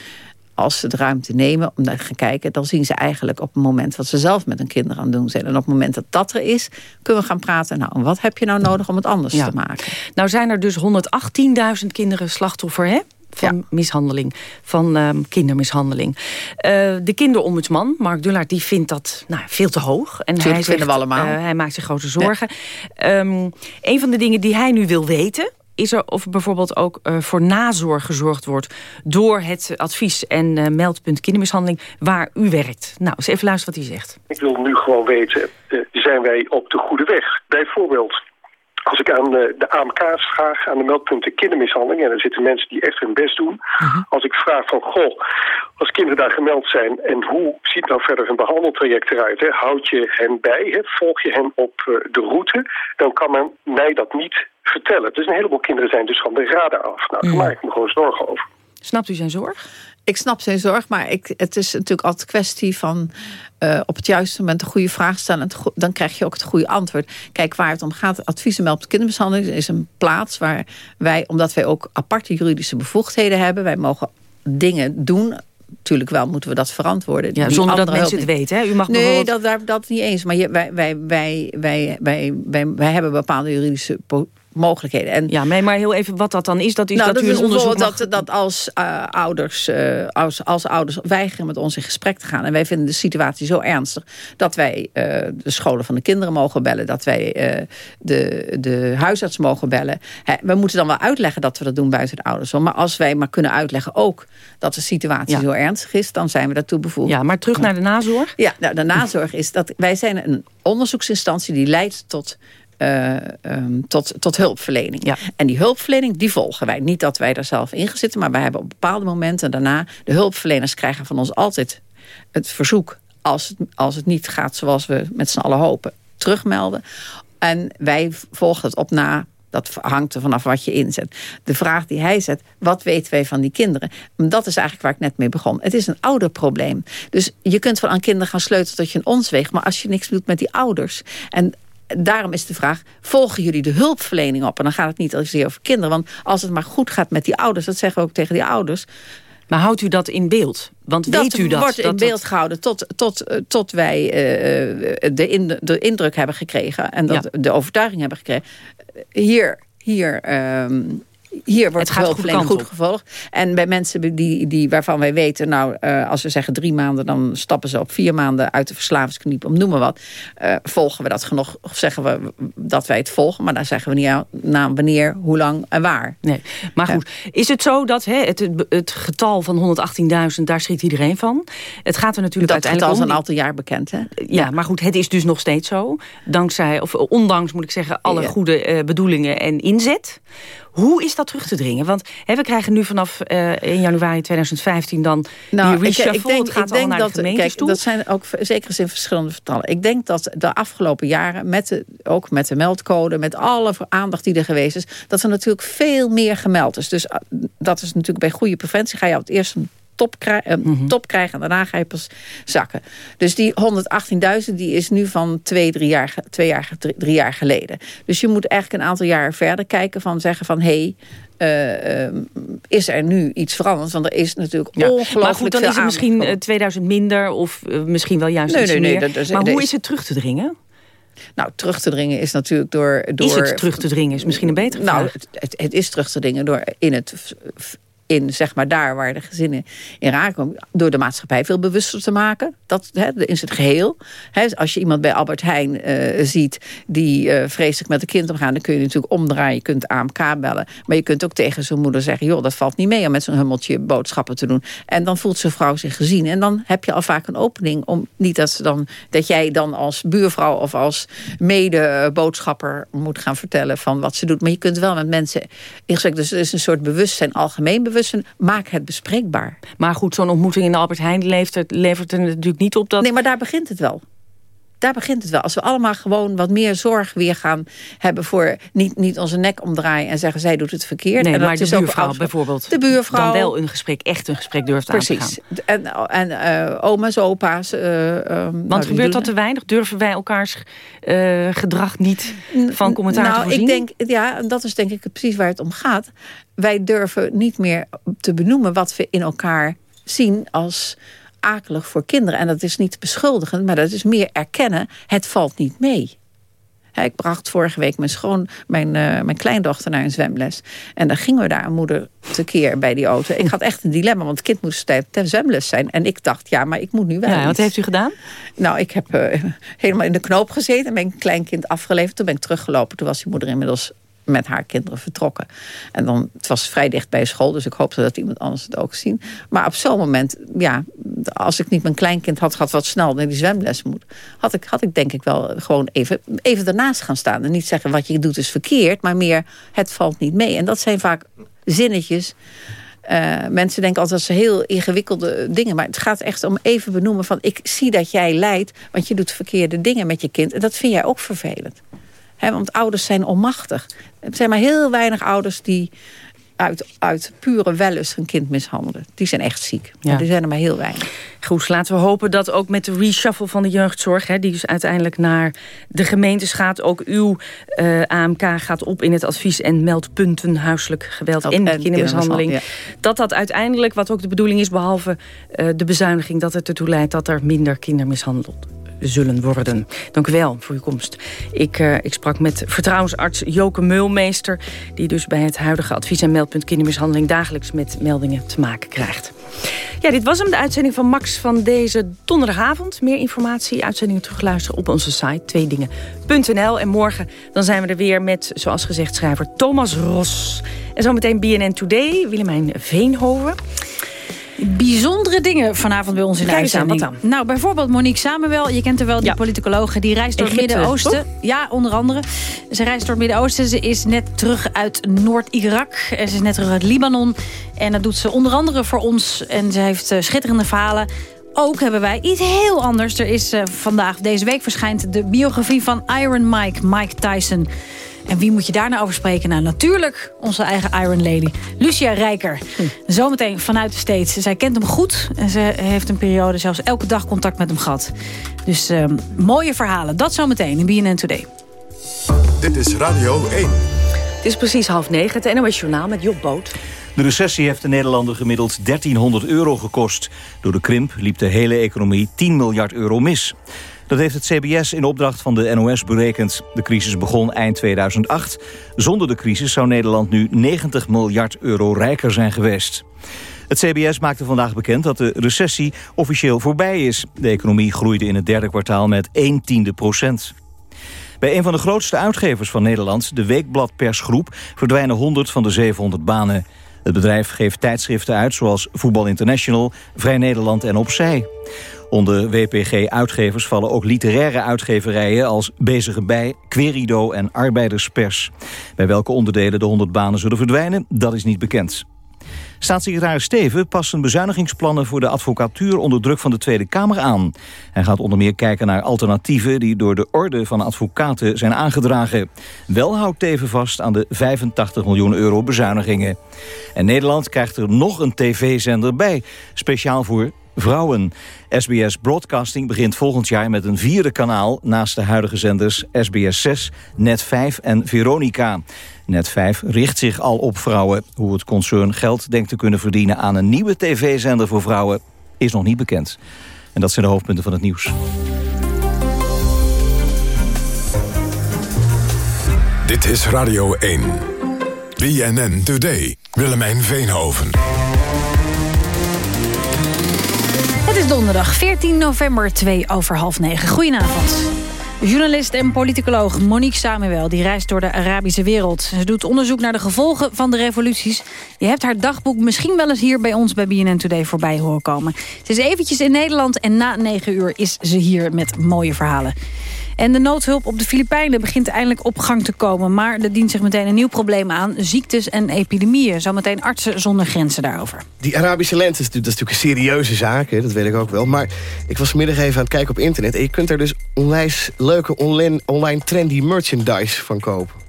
Speaker 19: als ze de ruimte nemen om naar te gaan kijken... dan zien ze eigenlijk op het moment wat ze zelf met hun kinderen aan het doen zijn. En op het moment dat dat er is, kunnen we gaan praten... nou, wat heb je nou nodig om het anders
Speaker 16: ja.
Speaker 19: te maken?
Speaker 16: Nou zijn er dus 118.000 kinderen slachtoffer, hè? Van ja. mishandeling, van um, kindermishandeling. Uh, de kinderombudsman, Mark Dullaert, die vindt dat nou, veel te hoog. En
Speaker 19: Tuurlijk
Speaker 16: hij zegt,
Speaker 19: we allemaal.
Speaker 16: Uh, hij maakt zich grote zorgen. Ja. Um, een van de dingen die hij nu wil weten is er of bijvoorbeeld ook uh, voor nazorg gezorgd wordt... door het advies en uh, meldpunt kindermishandeling waar u werkt. Nou, eens even luisteren wat hij zegt.
Speaker 20: Ik wil nu gewoon weten, uh, zijn wij op de goede weg? Bijvoorbeeld, als ik aan de, de AMK's vraag, aan de meldpunten kindermishandeling... en er zitten mensen die echt hun best doen. Uh -huh. Als ik vraag van, goh, als kinderen daar gemeld zijn... en hoe ziet nou verder hun behandeltraject eruit? Hè? Houd je hen bij, hè? volg je hen op uh, de route... dan kan men mij dat niet vertellen. Dus een heleboel kinderen zijn dus van de radar af. Nou, daar maak ik me gewoon zorgen over.
Speaker 16: Snapt u zijn zorg?
Speaker 19: ik snap zijn zorg, maar ik, het is natuurlijk altijd kwestie van eh, op het juiste moment de goede vraag stellen. En dan krijg je ook het goede antwoord. Kijk, waar het om gaat, advies en meldt kindermishandeling is een plaats waar wij, omdat wij ook aparte juridische bevoegdheden hebben, wij mogen dingen doen natuurlijk wel moeten we dat verantwoorden.
Speaker 16: Ja, zonder dat mensen het weten. Hè? U mag
Speaker 19: nee, dat, daar dat niet eens. Maar wij, wij, wij, wij, wij, wij, wij, hebben bepaalde juridische mogelijkheden. En,
Speaker 16: ja, maar heel even wat dat dan is, dat is
Speaker 19: nou,
Speaker 16: dat,
Speaker 19: dat
Speaker 16: u een onderzoek mag...
Speaker 19: dat, dat als, uh, ouders, uh, als, als ouders weigeren met ons in gesprek te gaan... en wij vinden de situatie zo ernstig... dat wij uh, de scholen van de kinderen mogen bellen... dat wij de, de huisarts mogen bellen. We moeten dan wel uitleggen dat we dat doen buiten de ouders. Maar als wij maar kunnen uitleggen ook dat de situatie ja. zo ernstig is... dan zijn we daartoe bevoegd.
Speaker 16: Ja, maar terug naar de nazorg?
Speaker 19: Ja, nou, de nazorg is dat wij zijn een onderzoeksinstantie... die leidt tot uh, um, tot, tot hulpverlening.
Speaker 16: Ja.
Speaker 19: En die hulpverlening, die volgen wij. Niet dat wij daar zelf in zitten, maar wij hebben op bepaalde momenten daarna... de hulpverleners krijgen van ons altijd het verzoek... als het, als het niet gaat zoals we met z'n allen hopen, terugmelden. En wij volgen het op na dat hangt er vanaf wat je inzet. De vraag die hij zet, wat weten wij van die kinderen? Dat is eigenlijk waar ik net mee begon. Het is een ouderprobleem. Dus je kunt wel aan kinderen gaan sleutelen tot je een ons weegt... maar als je niks doet met die ouders... en daarom is de vraag, volgen jullie de hulpverlening op? En dan gaat het niet zozeer over kinderen. Want als het maar goed gaat met die ouders, dat zeggen we ook tegen die ouders...
Speaker 16: Maar houdt u dat in beeld? Want
Speaker 19: dat
Speaker 16: weet u dat?
Speaker 19: wordt in
Speaker 16: dat,
Speaker 19: beeld gehouden tot, tot, tot wij uh, de, in, de indruk hebben gekregen... en dat ja. de overtuiging hebben gekregen. Hier, hier um, hier wordt het hulpverlening goed, goed gevolgd. En bij mensen die, die, waarvan wij weten... nou, uh, als we zeggen drie maanden... dan stappen ze op vier maanden uit de verslavingskniep... om noem maar wat. Uh, volgen we dat genoeg? Of zeggen we dat wij het volgen? Maar dan zeggen we niet aan, na wanneer, hoe lang en waar.
Speaker 16: Nee. Maar goed, ja. is het zo dat hè, het, het getal van 118.000... daar schrikt iedereen van? Het gaat er natuurlijk
Speaker 19: dat
Speaker 16: uiteindelijk
Speaker 19: om...
Speaker 16: Dat
Speaker 19: is een aantal jaar bekend, hè?
Speaker 16: Ja, ja, maar goed, het is dus nog steeds zo. Dankzij, of ondanks, moet ik zeggen... alle ja. goede uh, bedoelingen en inzet... Hoe is dat terug te dringen? Want hè, we krijgen nu vanaf uh, 1 januari 2015 dan nou, die reshuffle. Ik, ik denk, het gaat
Speaker 19: ik denk
Speaker 16: naar
Speaker 19: dat,
Speaker 16: de
Speaker 19: kijk,
Speaker 16: toe.
Speaker 19: Dat zijn ook zeker in verschillende vertallen. Ik denk dat de afgelopen jaren, met de, ook met de meldcode... met alle aandacht die er geweest is... dat er natuurlijk veel meer gemeld is. Dus uh, dat is natuurlijk bij goede preventie... ga je op het eerst top, mm -hmm. top krijgen en daarna ga je pas zakken. Dus die 118.000 die is nu van twee, drie jaar, twee jaar, drie, drie, jaar geleden. Dus je moet eigenlijk een aantal jaren verder kijken van zeggen van... hé, hey, uh, is er nu iets veranderd? Want er is natuurlijk ja. ongelooflijk
Speaker 16: Maar goed, dan is het misschien uh, 2000 minder of uh, misschien wel juist
Speaker 19: nee,
Speaker 16: iets
Speaker 19: nee, nee,
Speaker 16: meer.
Speaker 19: Dat, dat,
Speaker 16: maar
Speaker 19: dat
Speaker 16: hoe
Speaker 19: is,
Speaker 16: is het terug te dringen?
Speaker 19: Nou, terug te dringen is natuurlijk door... door
Speaker 16: is het terug te dringen? Is misschien een betere vraag.
Speaker 19: Nou, het, het, het is terug te dringen door in het in zeg maar daar waar de gezinnen in raken, door de maatschappij veel bewuster te maken. Dat hè, in het geheel. Hè, als je iemand bij Albert Heijn uh, ziet die uh, vreselijk met een kind omgaan, dan kun je natuurlijk omdraaien. Je kunt AMK bellen. Maar je kunt ook tegen zijn moeder zeggen, joh, dat valt niet mee om met zo'n hummeltje boodschappen te doen. En dan voelt zijn vrouw zich gezien. En dan heb je al vaak een opening om niet dat ze dan dat jij dan als buurvrouw of als mede boodschapper moet gaan vertellen van wat ze doet. Maar je kunt wel met mensen. Dus er is een soort bewustzijn, algemeen bewustzijn. Maak het bespreekbaar.
Speaker 16: Maar goed, zo'n ontmoeting in Albert Heijn levert, levert er natuurlijk niet op dat...
Speaker 19: Nee, maar daar begint het wel. Daar begint het wel. Als we allemaal gewoon wat meer zorg weer gaan hebben... voor niet, niet onze nek omdraaien en zeggen... zij doet het verkeerd.
Speaker 16: Nee,
Speaker 19: en dat
Speaker 16: maar de
Speaker 19: is ook
Speaker 16: buurvrouw
Speaker 19: ook, De
Speaker 16: bijvoorbeeld.
Speaker 19: buurvrouw.
Speaker 16: Dan wel een gesprek, echt een gesprek durft
Speaker 19: Precies.
Speaker 16: aan te gaan.
Speaker 19: En, en uh, oma's, opa's. Uh,
Speaker 16: Want gebeurt dat te weinig? Durven wij elkaars uh, gedrag niet van commentaar
Speaker 19: nou,
Speaker 16: te voorzien?
Speaker 19: Ik denk, ja, dat is denk ik precies waar het om gaat. Wij durven niet meer te benoemen wat we in elkaar zien als akelig voor kinderen. En dat is niet beschuldigend, maar dat is meer erkennen. Het valt niet mee. Ik bracht vorige week mijn, schoon, mijn, uh, mijn kleindochter naar een zwemles. En dan gingen we daar een moeder tekeer bij die auto. Ik had echt een dilemma, want het kind moest ten zwemles zijn. En ik dacht, ja, maar ik moet nu wel
Speaker 16: ja,
Speaker 19: iets.
Speaker 16: Wat heeft u gedaan?
Speaker 19: Nou, ik heb uh, <laughs> helemaal in de knoop gezeten. En mijn kleinkind afgeleverd. Toen ben ik teruggelopen. Toen was die moeder inmiddels met haar kinderen vertrokken. En dan, het was vrij dicht bij school, dus ik hoopte dat iemand anders het ook zien. Maar op zo'n moment, ja, als ik niet mijn kleinkind had gehad wat snel naar die zwemles moet, had ik, had ik denk ik wel gewoon even, even ernaast gaan staan. En niet zeggen wat je doet is verkeerd, maar meer het valt niet mee. En dat zijn vaak zinnetjes. Uh, mensen denken altijd dat ze heel ingewikkelde dingen... maar het gaat echt om even benoemen van... ik zie dat jij lijdt, want je doet verkeerde dingen met je kind. En dat vind jij ook vervelend. He, want ouders zijn onmachtig. Er zijn maar heel weinig ouders die uit, uit pure wellust een kind mishandelen. Die zijn echt ziek. Ja. Maar die zijn er maar heel weinig.
Speaker 16: Goed, laten we hopen dat ook met de reshuffle van de jeugdzorg... Hè, die dus uiteindelijk naar de gemeentes gaat... ook uw uh, AMK gaat op in het advies- en meldpunten... huiselijk geweld en, en kindermishandeling. Ja. Dat dat uiteindelijk, wat ook de bedoeling is... behalve uh, de bezuiniging, dat het ertoe leidt... dat er minder kindermishandeld zullen worden. Dank u wel voor uw komst. Ik, uh, ik sprak met vertrouwensarts Joke Meulmeester... die dus bij het huidige advies- en meldpunt kindermishandeling... dagelijks met meldingen te maken krijgt. Ja, dit was hem, de uitzending van Max van deze donderdagavond. Meer informatie, uitzendingen terugluisteren op onze site tweedingen.nl. En morgen dan zijn we er weer met, zoals gezegd, schrijver Thomas Ros. En zometeen BNN Today, Willemijn Veenhoven
Speaker 21: bijzondere dingen vanavond bij ons in de uitzending. Nou, bijvoorbeeld Monique Samuel. Je kent er wel, die ja. politicologe. Die reist door het Midden-Oosten. Ja, onder andere. Ze reist door het Midden-Oosten. Ze is net terug uit Noord-Irak. En ze is net terug uit Libanon. En dat doet ze onder andere voor ons. En ze heeft uh, schitterende verhalen ook hebben wij iets heel anders. Er is uh, vandaag, deze week verschijnt de biografie van Iron Mike, Mike Tyson. En wie moet je daar nou over spreken? Nou, natuurlijk onze eigen Iron Lady, Lucia Rijker. Hm. Zometeen vanuit de States. Zij kent hem goed en ze heeft een periode zelfs elke dag contact met hem gehad. Dus uh, mooie verhalen. Dat zometeen in BNN Today.
Speaker 18: Dit is Radio 1.
Speaker 16: Het is precies half negen, het NOS Journaal met Job Boot.
Speaker 1: De recessie heeft de Nederlander gemiddeld 1300 euro gekost. Door de krimp liep de hele economie 10 miljard euro mis. Dat heeft het CBS in opdracht van de NOS berekend. De crisis begon eind 2008. Zonder de crisis zou Nederland nu 90 miljard euro rijker zijn geweest. Het CBS maakte vandaag bekend dat de recessie officieel voorbij is. De economie groeide in het derde kwartaal met 1 tiende procent. Bij een van de grootste uitgevers van Nederland, de Weekblad Persgroep... verdwijnen 100 van de 700 banen. Het bedrijf geeft tijdschriften uit zoals Voetbal International, Vrij Nederland en Opzij. Onder WPG-uitgevers vallen ook literaire uitgeverijen als Bezige Bij, Querido en Arbeiderspers. Bij welke onderdelen de 100 banen zullen verdwijnen, dat is niet bekend. Staatssecretaris Steven past zijn bezuinigingsplannen voor de advocatuur onder druk van de Tweede Kamer aan. Hij gaat onder meer kijken naar alternatieven die door de orde van advocaten zijn aangedragen. Wel houdt Teven vast aan de 85 miljoen euro bezuinigingen. En Nederland krijgt er nog een tv-zender bij, speciaal voor vrouwen. SBS Broadcasting begint volgend jaar met een vierde kanaal... naast de huidige zenders SBS 6, Net 5 en Veronica. Net 5 richt zich al op vrouwen. Hoe het concern geld denkt te kunnen verdienen aan een nieuwe tv-zender voor vrouwen... is nog niet bekend. En dat zijn de hoofdpunten van het nieuws.
Speaker 18: Dit is Radio 1. BNN Today. Willemijn Veenhoven.
Speaker 21: Het is donderdag 14 november, 2 over half 9. Goedenavond. Journalist en politicoloog Monique Samuel die reist door de Arabische wereld. Ze doet onderzoek naar de gevolgen van de revoluties. Je hebt haar dagboek misschien wel eens hier bij ons bij BNN Today voorbij horen komen. Ze is eventjes in Nederland en na 9 uur is ze hier met mooie verhalen. En de noodhulp op de Filipijnen begint eindelijk op gang te komen. Maar er dient zich meteen een nieuw probleem aan. Ziektes en epidemieën. Zometeen artsen zonder grenzen daarover.
Speaker 22: Die Arabische lente is, dat is natuurlijk een serieuze zaak. Hè, dat weet ik ook wel. Maar ik was vanmiddag even aan het kijken op internet. En je kunt er dus onwijs leuke online, online trendy merchandise van kopen. <laughs>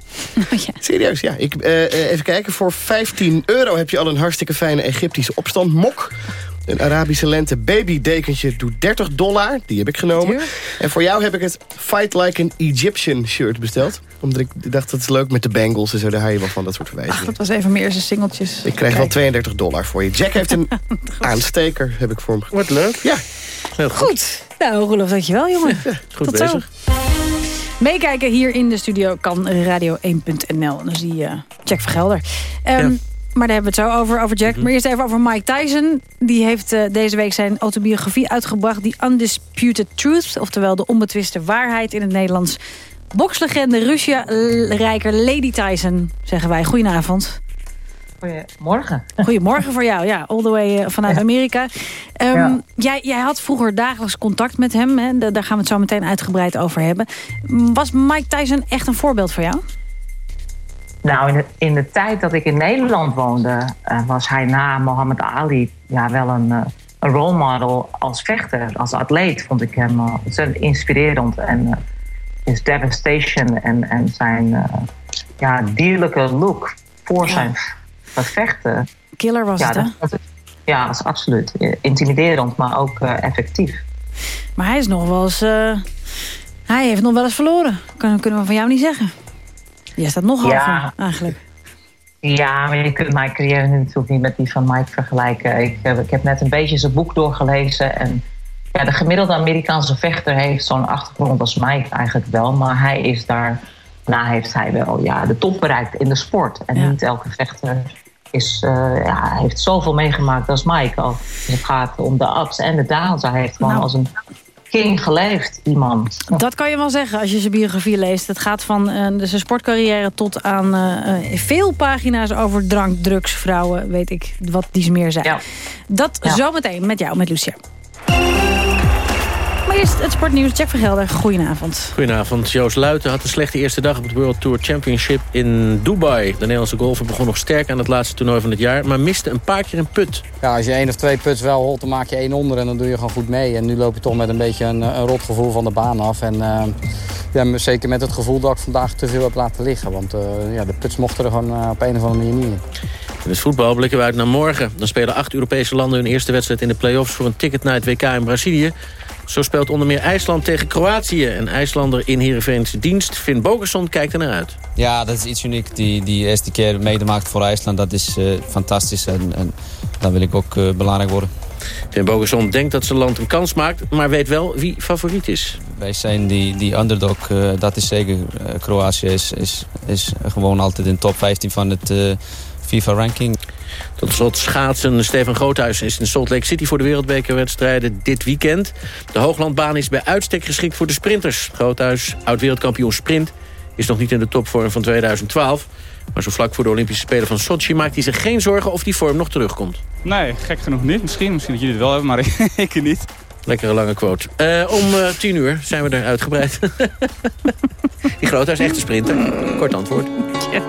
Speaker 22: Oh ja. Serieus, ja. Ik, uh, even kijken. Voor 15 euro heb je al een hartstikke fijne Egyptische opstandmok. Een Arabische lente babydekentje doet 30 dollar. Die heb ik genomen. En voor jou heb ik het Fight Like an Egyptian shirt besteld. Omdat ik dacht, dat is leuk met de bangles en zo. Daar hou je wel van, dat soort verwijzingen.
Speaker 21: Ach, dat was even meer eerste singeltjes.
Speaker 22: Ik krijg wel 32 dollar voor je. Jack heeft een <laughs> aansteker, heb ik voor hem.
Speaker 23: Wat leuk.
Speaker 22: Ja.
Speaker 21: Heel goed. goed. Nou, Roelof, dankjewel, jongen.
Speaker 23: goed Tot bezig. Zo.
Speaker 21: Meekijken hier in de studio kan radio1.nl. Dan zie je Jack Vergelder. Um, maar daar hebben we het zo over, over Jack. Mhm. Maar eerst even over Mike Tyson. Die heeft uh, deze week zijn autobiografie uitgebracht. The Undisputed Truth. Oftewel de onbetwiste waarheid in het Nederlands. Bokslegende Russia Rijker Lady Tyson, zeggen wij. Goedenavond.
Speaker 24: Goedemorgen. <laughs>
Speaker 21: Goedemorgen voor jou, ja. All the way uh, vanuit Amerika. Um, ja. jij, jij had vroeger dagelijks contact met hem. Hè? Daar gaan we het zo meteen uitgebreid over hebben. Was Mike Tyson echt een voorbeeld voor jou?
Speaker 24: Nou, in de, in de tijd dat ik in Nederland woonde, uh, was hij na Muhammad Ali ja, wel een, uh, een role model als vechter, als atleet. Vond ik hem uh, ontzettend inspirerend. En his devastation en, en zijn ja, dierlijke look voor ja. zijn vechten.
Speaker 21: Killer was
Speaker 24: ja,
Speaker 21: het, hè?
Speaker 24: Dat, dat, ja, dat is absoluut. Intimiderend, maar ook effectief.
Speaker 21: Maar hij is nog wel eens... hij heeft nog wel eens verloren. Kunnen, kunnen we van jou niet zeggen. Jij staat nog ja. eigenlijk.
Speaker 24: Ja, maar je kunt mijn carrière natuurlijk niet met die van Mike vergelijken. Ik, ik heb net een beetje zijn boek doorgelezen. En ja, de gemiddelde Amerikaanse vechter heeft zo'n achtergrond als Mike eigenlijk wel. Maar hij is daar, nou heeft hij wel ja, de top bereikt in de sport. En niet elke vechter is, uh, ja, heeft zoveel meegemaakt als Mike. Als het gaat om de ups en de downs. Hij heeft gewoon nou. als een king geleefd, iemand.
Speaker 21: Dat kan je wel zeggen als je zijn biografie leest. Het gaat van uh, zijn sportcarrière tot aan uh, veel pagina's over drank, drugs, vrouwen, weet ik wat die meer zijn. Ja. Dat ja. zometeen met jou, met Lucia. Maar eerst het sportnieuws. Jack van Gelder, goedenavond.
Speaker 25: Goedenavond. Joost Luiten had een slechte eerste dag op het World Tour Championship in Dubai. De Nederlandse golfer begon nog sterk aan het laatste toernooi van het jaar... maar miste een paar keer een put.
Speaker 26: Ja, als je één of twee puts wel holt, dan maak je één onder... en dan doe je gewoon goed mee. En nu loop je toch met een beetje een, een rot gevoel van de baan af. En uh, ja, zeker met het gevoel dat ik vandaag te veel heb laten liggen. Want uh, ja, de puts mochten er gewoon uh, op een of andere manier niet in.
Speaker 25: In het voetbal blikken we uit naar morgen. Dan spelen acht Europese landen hun eerste wedstrijd in de play-offs... voor een ticket naar het WK in Brazilië. Zo speelt onder meer IJsland tegen Kroatië. En IJslander in Heerenveens dienst, Finn Bogerson, kijkt er naar uit.
Speaker 27: Ja, dat is iets uniek. Die, die eerste keer medemaakt voor IJsland, dat is uh, fantastisch. En, en dan wil ik ook uh, belangrijk worden.
Speaker 25: Finn Bogerson denkt dat zijn land een kans maakt, maar weet wel wie favoriet is.
Speaker 27: Wij zijn die, die underdog, uh, dat is zeker. Kroatië is, is, is gewoon altijd in de top 15 van het FIFA-ranking.
Speaker 25: Tot slot schaatsen. Stefan Groothuis is in Salt Lake City voor de wereldbekerwedstrijden dit weekend. De hooglandbaan is bij uitstek geschikt voor de sprinters. Groothuis, oud-wereldkampioen sprint, is nog niet in de topvorm van 2012. Maar zo vlak voor de Olympische Spelen van Sochi maakt hij zich geen zorgen of die vorm nog terugkomt.
Speaker 23: Nee, gek genoeg niet. Misschien, misschien dat jullie het wel hebben, maar <laughs> ik niet.
Speaker 25: Lekkere lange quote. Uh, om uh, tien uur zijn we er uitgebreid. <laughs> die Groothuis, echte sprinter. Kort antwoord.
Speaker 21: Ja,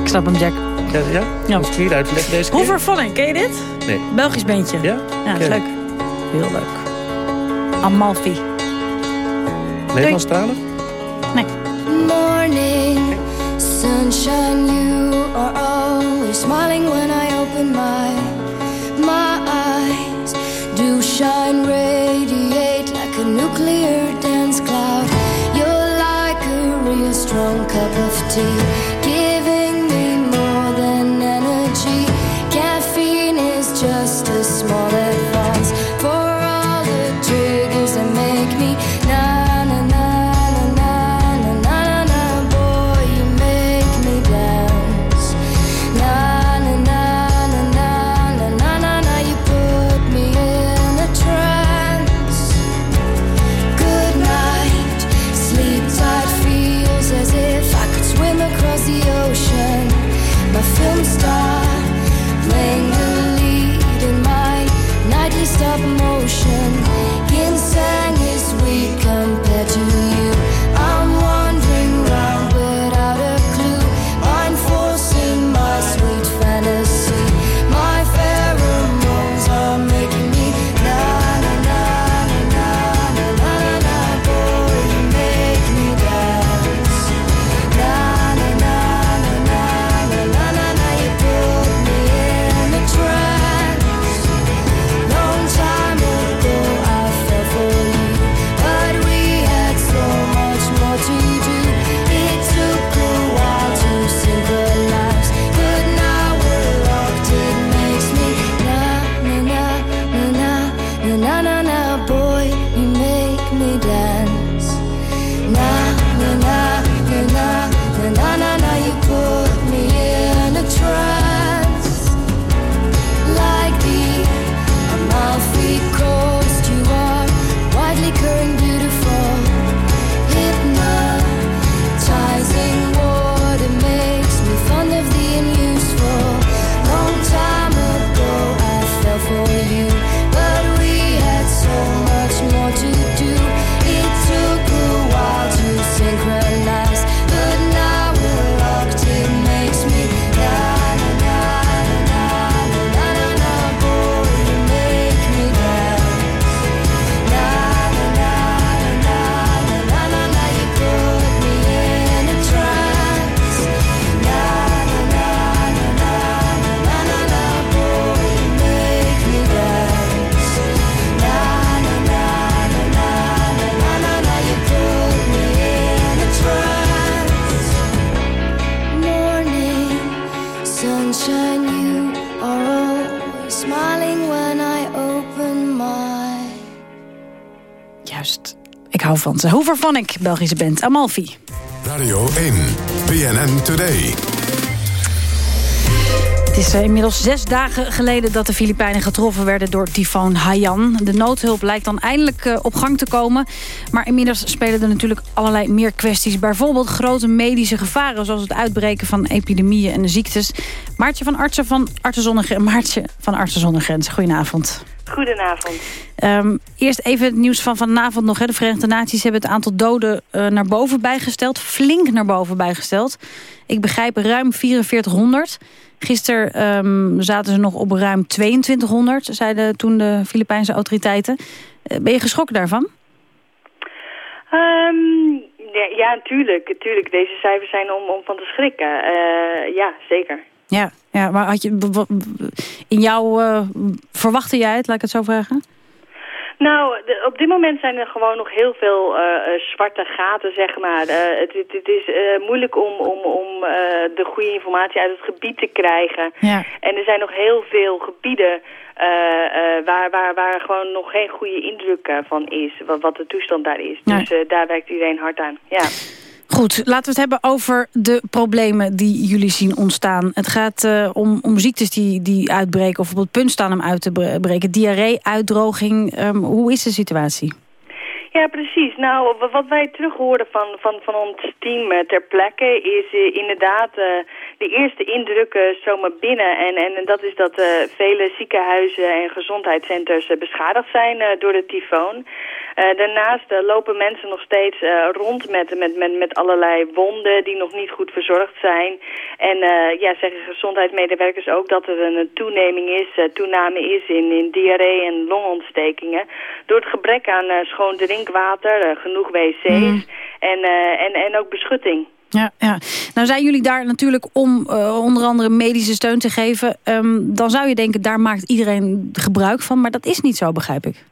Speaker 21: ik snap hem, Jack.
Speaker 25: Ja, ja? ja. Moest ik uitleggen deze keer?
Speaker 21: Hoover Vonning, ken je dit?
Speaker 25: Nee.
Speaker 21: Belgisch bandje.
Speaker 25: Ja?
Speaker 21: Ja, is leuk. Heel leuk. Amalfi.
Speaker 25: Nederlandstalig?
Speaker 21: Nee.
Speaker 28: Morning, sunshine, you are always smiling when I open my, my eyes. Do shine, radiate
Speaker 21: van van ik, Belgische band. Amalfi.
Speaker 18: Radio 1, BNN Today.
Speaker 21: Het is eh, inmiddels zes dagen geleden dat de Filipijnen getroffen werden door tyfoon Haiyan. De noodhulp lijkt dan eindelijk eh, op gang te komen. Maar inmiddels spelen er natuurlijk allerlei meer kwesties. Bijvoorbeeld grote medische gevaren zoals het uitbreken van epidemieën en ziektes. Maartje van Artsen van Artsen zonder, Maartje van Artsen zonder Grenzen, goedenavond.
Speaker 29: Goedenavond.
Speaker 21: Um, eerst even het nieuws van vanavond nog. Hè. De Verenigde Naties hebben het aantal doden uh, naar boven bijgesteld. Flink naar boven bijgesteld. Ik begrijp ruim 4400. Gisteren um, zaten ze nog op ruim 2200, zeiden toen de Filipijnse autoriteiten. Uh, ben je geschrokken daarvan?
Speaker 29: Um, ja, ja, natuurlijk. Tuurlijk. Deze cijfers zijn om, om van te schrikken. Uh, ja, zeker.
Speaker 21: Ja, ja, maar had je in jouw uh, verwachtte jij het, laat ik het zo vragen?
Speaker 29: Nou, de, op dit moment zijn er gewoon nog heel veel uh, zwarte gaten, zeg maar. Uh, het, het, het, is moeilijk om, om, om de goede informatie uit het gebied te krijgen.
Speaker 21: Ja.
Speaker 29: En er zijn nog heel veel gebieden waar, waar, waar gewoon nog geen goede indruk van is. Wat, wat de toestand daar is. Dus daar werkt iedereen hard aan, ja.
Speaker 21: Goed, laten we het hebben over de problemen die jullie zien ontstaan. Het gaat uh, om, om ziektes die, die uitbreken of op punt staan om uit te breken. Diarree, uitdroging. Um, hoe is de situatie?
Speaker 29: Ja, precies. Nou, wat wij terug horen van, van, van ons team ter plekke is uh, inderdaad de eerste indrukken zomaar binnen. En, en, dat is dat vele ziekenhuizen en gezondheidscenters beschadigd zijn door de tyfoon. Uh, daarnaast uh, lopen mensen nog steeds uh, rond met, met, met, met allerlei wonden die nog niet goed verzorgd zijn. En ja, zeggen gezondheidsmedewerkers ook dat er een toeneming is, toename is in, in diarree en longontstekingen. Door het gebrek aan schoon drinkwater, genoeg wc's mm. en, en, en ook beschutting.
Speaker 21: Ja, ja. Nou zijn jullie daar natuurlijk om uh, onder andere medische steun te geven. Um, dan zou je denken, daar maakt iedereen gebruik van. Maar dat is niet zo, begrijp ik.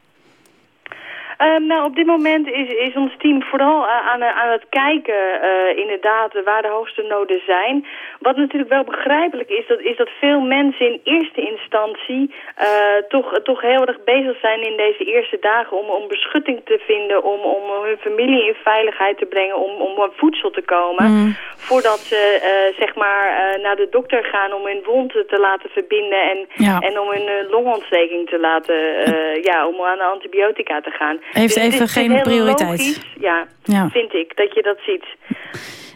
Speaker 29: Um, nou, op dit moment is, is ons team vooral aan, aan het kijken uh, inderdaad waar de hoogste noden zijn. Wat natuurlijk wel begrijpelijk is, dat, is dat veel mensen in eerste instantie uh, toch, toch heel erg bezig zijn in deze eerste dagen om, om beschutting te vinden, om, om hun familie in veiligheid te brengen, om, om aan voedsel te komen.
Speaker 21: Mm.
Speaker 29: Voordat ze uh, zeg maar naar de dokter gaan om hun wond te laten verbinden en,
Speaker 21: ja.
Speaker 29: en om hun longontsteking te laten, ja, om aan de antibiotica te gaan.
Speaker 21: Heeft
Speaker 29: dus
Speaker 21: even geen prioriteit.
Speaker 29: Logisch, ja,
Speaker 21: ja,
Speaker 29: vind ik, dat je dat ziet.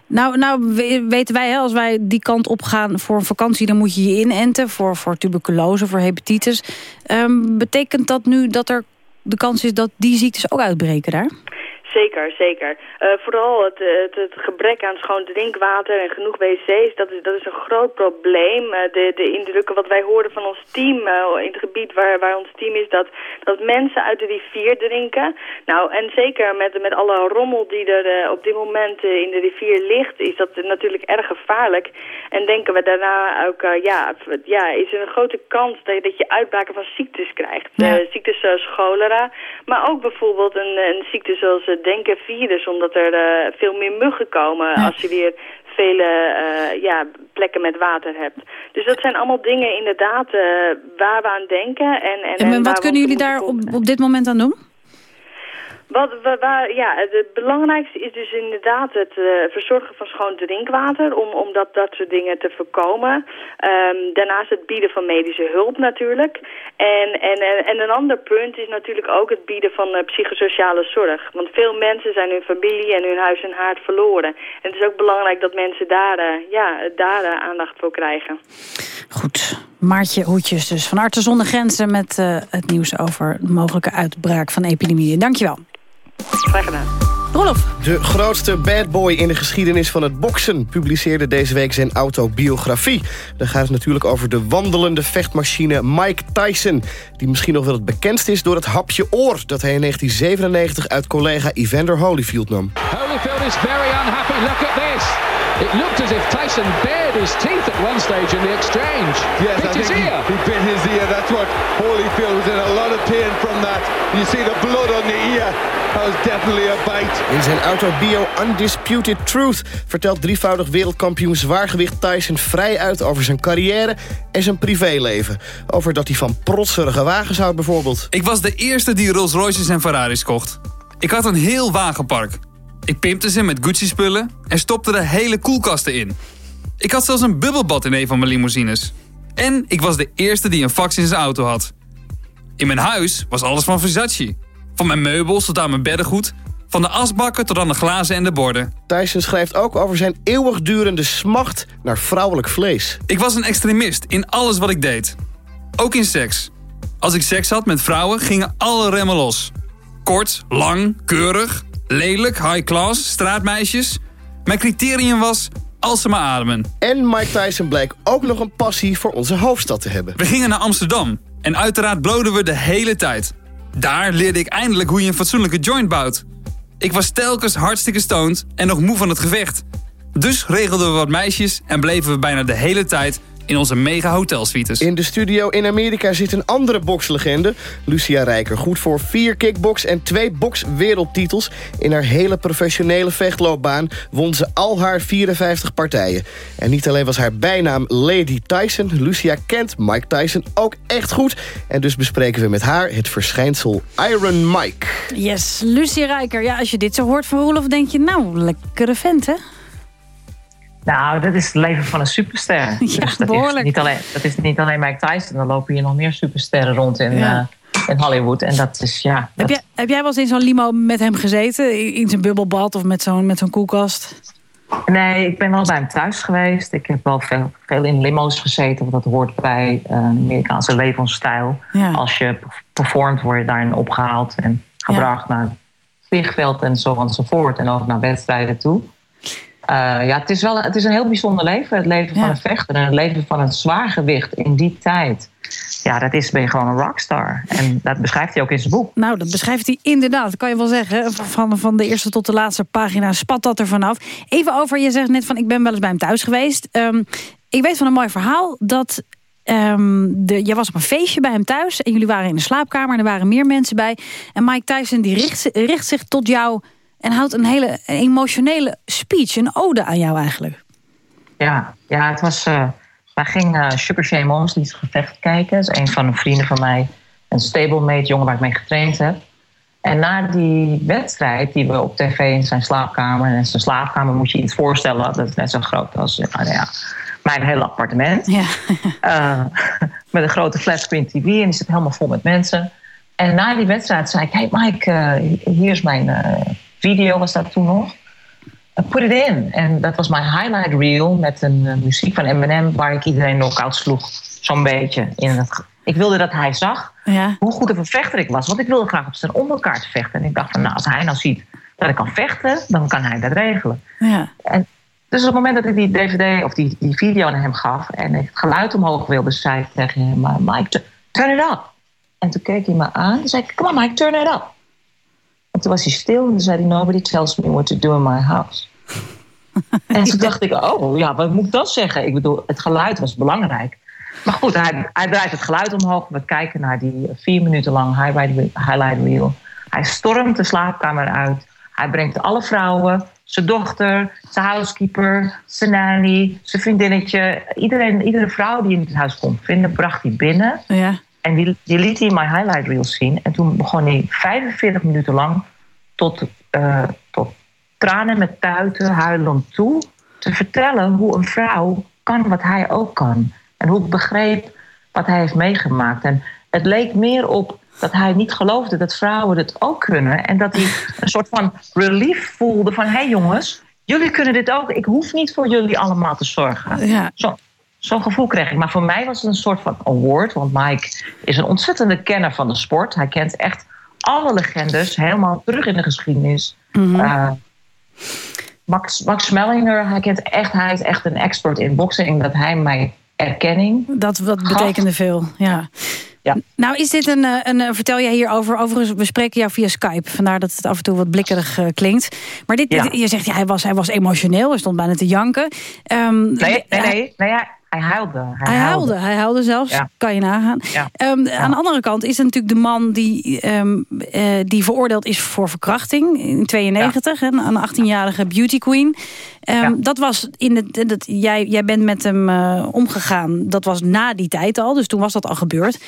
Speaker 21: Nou, nou weten wij, hè, als wij die kant op gaan voor een vakantie... dan moet je je inenten voor, voor tuberculose, voor hepatitis. Um, betekent dat nu dat er de kans is dat die ziektes ook uitbreken daar?
Speaker 29: Zeker, zeker. Uh, vooral het, het, het, gebrek aan schoon drinkwater en genoeg wc's, dat is, dat is een groot probleem. Uh, de, de indrukken wat wij hoorden van ons team uh, in het gebied waar, waar ons team is, dat, dat mensen uit de rivier drinken. Nou, en zeker met, met alle rommel die er op dit moment in de rivier ligt, is dat natuurlijk erg gevaarlijk. En denken we daarna ook, ja, ja, is er een grote kans dat, dat je uitbraken van ziektes krijgt.
Speaker 21: Ja.
Speaker 29: ziektes zoals cholera, maar ook bijvoorbeeld een, een ziekte zoals denken virus, omdat er uh, veel meer muggen komen
Speaker 21: Ja.
Speaker 29: als je weer vele uh, ja, plekken met water hebt. Dus dat zijn allemaal dingen inderdaad uh, waar we aan denken. En, en,
Speaker 21: En,
Speaker 29: en
Speaker 21: wat kunnen jullie daar op, op dit moment aan doen?
Speaker 29: Wat, waar, ja, het belangrijkste is dus inderdaad het uh, verzorgen van schoon drinkwater... om, om dat, dat soort dingen te voorkomen. Um, daarnaast het bieden van medische hulp natuurlijk. En, en, en een ander punt is natuurlijk ook het bieden van uh, psychosociale zorg. Want veel mensen zijn hun familie en hun huis en haard verloren. En het is ook belangrijk dat mensen daar, uh, ja, daar aandacht voor krijgen.
Speaker 21: Goed. Maartje Hoedjes dus van Artsen zonder Grenzen... met het nieuws over de mogelijke uitbraak van epidemieën. Dankjewel.
Speaker 29: Graag gedaan.
Speaker 21: Rolof.
Speaker 22: De grootste bad boy in de geschiedenis van het boksen... publiceerde deze week zijn autobiografie. Dan gaat het natuurlijk over de wandelende vechtmachine Mike Tyson... die misschien nog wel het bekendst is door het hapje oor... dat hij in 1997 uit collega Evander Holyfield nam.
Speaker 30: Holyfield is very unhappy. Look at this. It looked as if Tyson bared his teeth at one stage in the exchange.
Speaker 31: Yes,
Speaker 30: bit
Speaker 31: I
Speaker 30: his
Speaker 31: think
Speaker 30: ear.
Speaker 31: He, he bit his ear. That's what Holyfield was in a lot of pain from that. You see the blood on the ear. That was definitely a bite.
Speaker 22: In zijn autobio Undisputed Truth vertelt drievoudig wereldkampioen zwaargewicht Tyson vrij uit over zijn carrière en zijn privéleven. Over dat hij van protserige wagens houdt bijvoorbeeld.
Speaker 32: Ik was de eerste die Rolls Royces en Ferraris kocht.
Speaker 23: Ik had een heel wagenpark. Ik pimpte ze met Gucci-spullen en stopte de hele koelkasten in. Ik had zelfs een bubbelbad in een van mijn limousines. En ik was de eerste die een fax in zijn auto had. In mijn huis was alles van Versace. Van mijn meubels tot aan mijn beddengoed. Van de asbakken tot aan de glazen en de borden.
Speaker 22: Tyson schrijft ook over zijn eeuwigdurende smacht naar vrouwelijk vlees.
Speaker 23: Ik was een extremist in alles wat ik deed. Ook in seks. Als ik seks had met vrouwen gingen alle remmen los. Kort, lang, keurig, lelijk, high class, straatmeisjes. Mijn criterium was als ze maar ademen.
Speaker 22: En Mike Tyson blijkt ook nog een passie voor onze hoofdstad te hebben.
Speaker 23: We gingen naar Amsterdam en uiteraard bloden we de hele tijd. Daar leerde ik eindelijk hoe je een fatsoenlijke joint bouwt. Ik was telkens hartstikke stoned en nog moe van het gevecht. Dus regelden we wat meisjes en bleven we bijna de hele tijd in onze mega hotelsuites.
Speaker 22: In de studio in Amerika zit een andere bokslegende, Lucia Rijker. Goed voor vier kickbox en twee bokswereldtitels. In haar hele professionele vechtloopbaan won ze al haar 54 partijen. En niet alleen was haar bijnaam Lady Tyson... Lucia kent Mike Tyson ook echt goed. En dus bespreken we met haar het verschijnsel Iron Mike.
Speaker 21: Yes, Lucia Rijker. Ja, als je dit zo hoort van Roelof, denk je... nou, lekkere vent, hè?
Speaker 24: Nou, dat is het leven van een superster. <laughs>
Speaker 21: Ja,
Speaker 24: dus dat
Speaker 21: behoorlijk.
Speaker 24: Is niet alleen, dat is niet alleen Mike Tyson. Er lopen hier nog meer supersterren rond in,
Speaker 21: Ja.
Speaker 24: eh, in Hollywood. En dat is, ja...
Speaker 21: Heb jij, heb jij wel eens in zo'n limo met hem gezeten? In zijn bubbelbad of met zo'n met zo'n koelkast?
Speaker 24: Nee, ik ben wel bij hem thuis geweest. Ik heb wel veel, veel in limo's gezeten. Want dat hoort bij eh, Amerikaanse levensstijl.
Speaker 21: Ja.
Speaker 24: Als je performt, word je daarin opgehaald en gebracht naar het vliegveld en zo enzovoort. En ook naar wedstrijden toe. Eh, ja, het is wel het is een heel bijzonder leven. Het leven van een vechter en het leven van een zwaargewicht in die tijd. Ja, dat is, ben je gewoon een rockstar. En dat beschrijft hij ook in zijn boek.
Speaker 21: Nou, dat beschrijft hij inderdaad, dat kan je wel zeggen. Van, van de eerste tot de laatste pagina spat dat er vanaf. Even over, je zegt net van ik ben wel eens bij hem thuis geweest. Ehm, ik weet van een mooi verhaal dat... ehm de, jij was op een feestje bij hem thuis en jullie waren in de slaapkamer... en er waren meer mensen bij. En Mike Tyson die richt, richt zich tot jou en houdt een hele emotionele speech, een ode aan jou eigenlijk.
Speaker 24: Ja, ja het was. eh wij gingen uh, Sugar Shane Mosley's gevecht kijken. Dat is een van de vrienden van mij. Een stablemate, jongen waar ik mee getraind heb. En na die wedstrijd, die we op tv in zijn slaapkamer... en in zijn slaapkamer moet je je iets voorstellen... dat is net zo groot als eh, nou ja, mijn hele appartement.
Speaker 21: Ja. <laughs>
Speaker 24: Eh, met een grote flatscreen tv en die zit helemaal vol met mensen. En na die wedstrijd zei ik... hey Mike, eh, hier is mijn eh, video, was dat toen nog... Uh, put it in. En dat was mijn highlight reel met een uh, muziek van Eminem... waar ik iedereen knock-out sloeg, zo'n beetje. In het, ik wilde dat hij zag
Speaker 21: ja.
Speaker 24: hoe goed een vechter ik was. Want ik wilde graag op zijn onderkaart vechten. En ik dacht van, nou, als hij nou ziet dat ik kan vechten... dan kan hij dat regelen.
Speaker 21: Ja.
Speaker 24: En dus op het moment dat ik die dvd of die, die video aan hem gaf... en ik het geluid omhoog wilde, zei ik tegen hem... "Maar Mike, turn it up. En toen keek hij me aan en zei ik... Come on Mike, turn it up. En toen was hij stil en toen zei hij... Nobody tells me what to do in my house. <laughs> en toen dacht ik, oh ja, wat moet ik dan zeggen? Ik bedoel, het geluid was belangrijk. Maar goed, hij, hij draait het geluid omhoog. We kijken naar die vier minuten lang highlight, highlight reel. Hij stormt de slaapkamer uit. Hij brengt alle vrouwen, zijn dochter, zijn housekeeper, zijn nanny, zijn vriendinnetje. Iedereen, iedere vrouw die in het huis komt vinden, bracht hij binnen.
Speaker 21: Ja.
Speaker 24: En die, die liet hij mijn highlight reel zien. En toen begon hij 45 minuten lang tot, uh, tot tranen met tuiten, huilend toe... te vertellen hoe een vrouw kan wat hij ook kan. En hoe ik begreep wat hij heeft meegemaakt. En het leek meer op dat hij niet geloofde dat vrouwen het ook kunnen. En dat hij een soort van relief voelde van... hé hey jongens, jullie kunnen dit ook. Ik hoef niet voor jullie allemaal te zorgen.
Speaker 21: Ja.
Speaker 24: Zo, Zo'n gevoel kreeg ik. Maar voor mij was het een soort van award. Want Mike is een ontzettende kenner van de sport. Hij kent echt alle legendes. Helemaal terug in de geschiedenis.
Speaker 21: Mhm.
Speaker 24: Uh, Max, Max Smellinger, hij, kent echt, hij is echt een expert in boxing. Dat hij mij erkenning
Speaker 21: Dat, dat betekende veel, ja.
Speaker 24: Ja.
Speaker 21: Nou, is dit een, een, vertel jij hierover, overigens, we spreken jou via Skype. Vandaar dat het af en toe wat blikkerig uh, klinkt. Maar dit,
Speaker 24: Ja.
Speaker 21: dit- je zegt, ja, hij, was, hij was emotioneel, hij stond bijna te janken. Ehm,
Speaker 24: Nee, nee, nee. nee hij, hij huilde.
Speaker 21: Hij huilde, hij huilde zelfs,
Speaker 24: Ja.
Speaker 21: kan je nagaan.
Speaker 24: Ja.
Speaker 21: Ehm, Aan de andere kant is het natuurlijk de man die, ehm, eh, die veroordeeld is voor verkrachting in 92. hè, Een 18-jarige beauty queen. Ehm, Dat was in de, dat, jij, jij bent met hem eh, omgegaan. Dat was na die tijd al, dus toen was dat al gebeurd.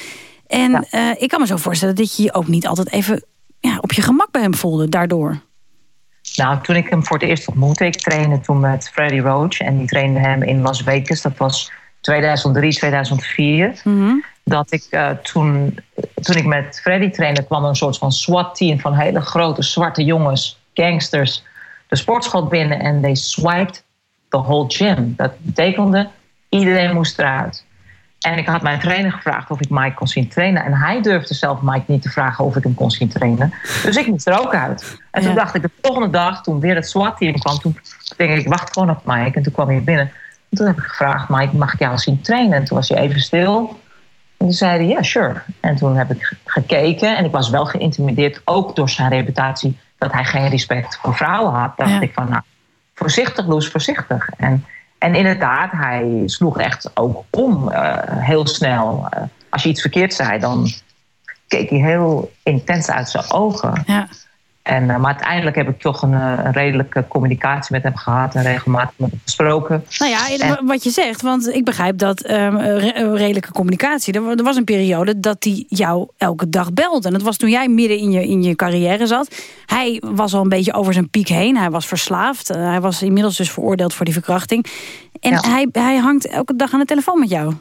Speaker 21: En eh, ik kan me zo voorstellen dat je je ook niet altijd even ja, op je gemak bij hem voelde daardoor?
Speaker 24: Nou, toen ik hem voor het eerst ontmoette, ik trainde toen met Freddy Roach en die trainde hem in Las Vegas. Dat was 2003, 2004. Dat ik uh, toen, toen ik met Freddy trainde, kwam er een soort van SWAT-team van hele grote zwarte jongens, gangsters, de sportschool binnen en they swiped the whole gym. Dat betekende iedereen moest eruit. En ik had mijn trainer gevraagd of ik Mike kon zien trainen. En hij durfde zelf Mike niet te vragen of ik hem kon zien trainen. Dus ik moest er ook uit. En toen dacht ik de volgende dag, toen weer het SWAT-team kwam... toen denk ik, wacht gewoon op Mike. En toen kwam hij binnen. En toen heb ik gevraagd, Mike, mag ik jou zien trainen? En toen was hij even stil. En toen zei hij, ja, yeah, sure. En toen heb ik gekeken. En ik was wel geïntimideerd, ook door zijn reputatie... dat hij geen respect voor vrouwen had. dacht ja. ik van, nou, voorzichtig, Loes, voorzichtig. En... En inderdaad, hij sloeg echt ook om uh, heel snel. Uh, als je iets verkeerd zei, dan keek hij heel intens uit zijn ogen.
Speaker 21: Ja.
Speaker 24: En, uh, maar uiteindelijk heb ik toch een, een, redelijke communicatie met hem gehad en regelmatig met hem gesproken.
Speaker 21: Nou ja, en, wat je zegt, want ik begrijp dat um, re redelijke communicatie. Er, er, was een periode dat hij jou elke dag belde. En dat was toen jij midden in je, in je carrière zat. Hij was al een beetje over zijn piek heen. Hij was verslaafd. Uh, hij was inmiddels dus veroordeeld voor die verkrachting. En ja. hij, hij hangt elke dag aan de telefoon met jou.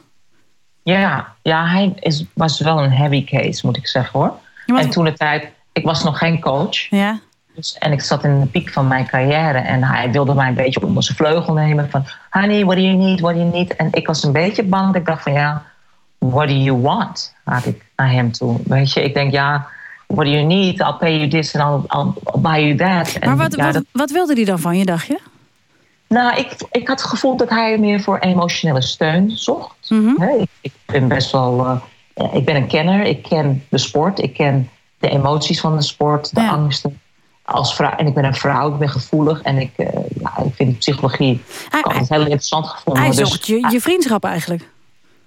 Speaker 24: Ja, ja hij is, was wel een heavy case, moet ik zeggen hoor. Ja, en toen de tijd ik was nog geen coach.
Speaker 21: Ja.
Speaker 24: Dus, en ik zat in de piek van mijn carrière. En hij wilde mij een beetje onder zijn vleugel nemen. Van, honey, what do you need, what do you need? En ik was een beetje bang. Ik dacht van, ja, what do you want? Had ik naar hem toe. Weet je, ik denk, ja, what do you need? I'll pay you this and I'll, I'll buy you that.
Speaker 21: Maar wat,
Speaker 24: ja,
Speaker 21: wat,
Speaker 24: dat...
Speaker 21: wat wilde hij dan van je, dacht je?
Speaker 24: Nou, ik, ik had het gevoel dat hij meer voor emotionele steun zocht.
Speaker 21: Mhm.
Speaker 24: Mm -hmm. ik, ik, ben best wel... Uh, ik ben een kenner. Ik ken de sport. Ik ken de emoties van de sport, de ja. angsten. Als vrouw, en ik ben een vrouw, ik ben gevoelig en ik, uh, ja, ik vind psychologie hij, ik altijd heel interessant gevonden.
Speaker 21: Hij
Speaker 24: dus,
Speaker 21: zocht je, je vriendschap eigenlijk.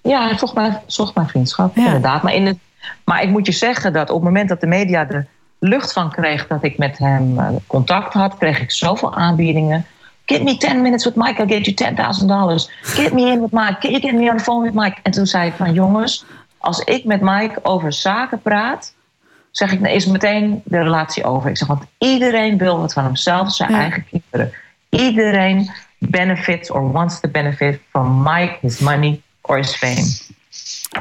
Speaker 24: Ja, hij zocht mijn, zocht mijn vriendschap, ja. inderdaad. Maar, in het, maar ik moet je zeggen dat op het moment dat de media de lucht van kreeg dat ik met hem uh, contact had, kreeg ik zoveel aanbiedingen. Get me 10 minutes with Mike, I'll get you $10,000. Get me in with Mike, you get me on the phone with Mike? En toen zei ik van jongens, als ik met Mike over zaken praat zeg ik, is meteen de relatie over. Ik zeg, want iedereen wil wat van hemzelf, zijn ja. eigen kinderen. Iedereen benefits or wants to benefit from Mike, his money or his fame.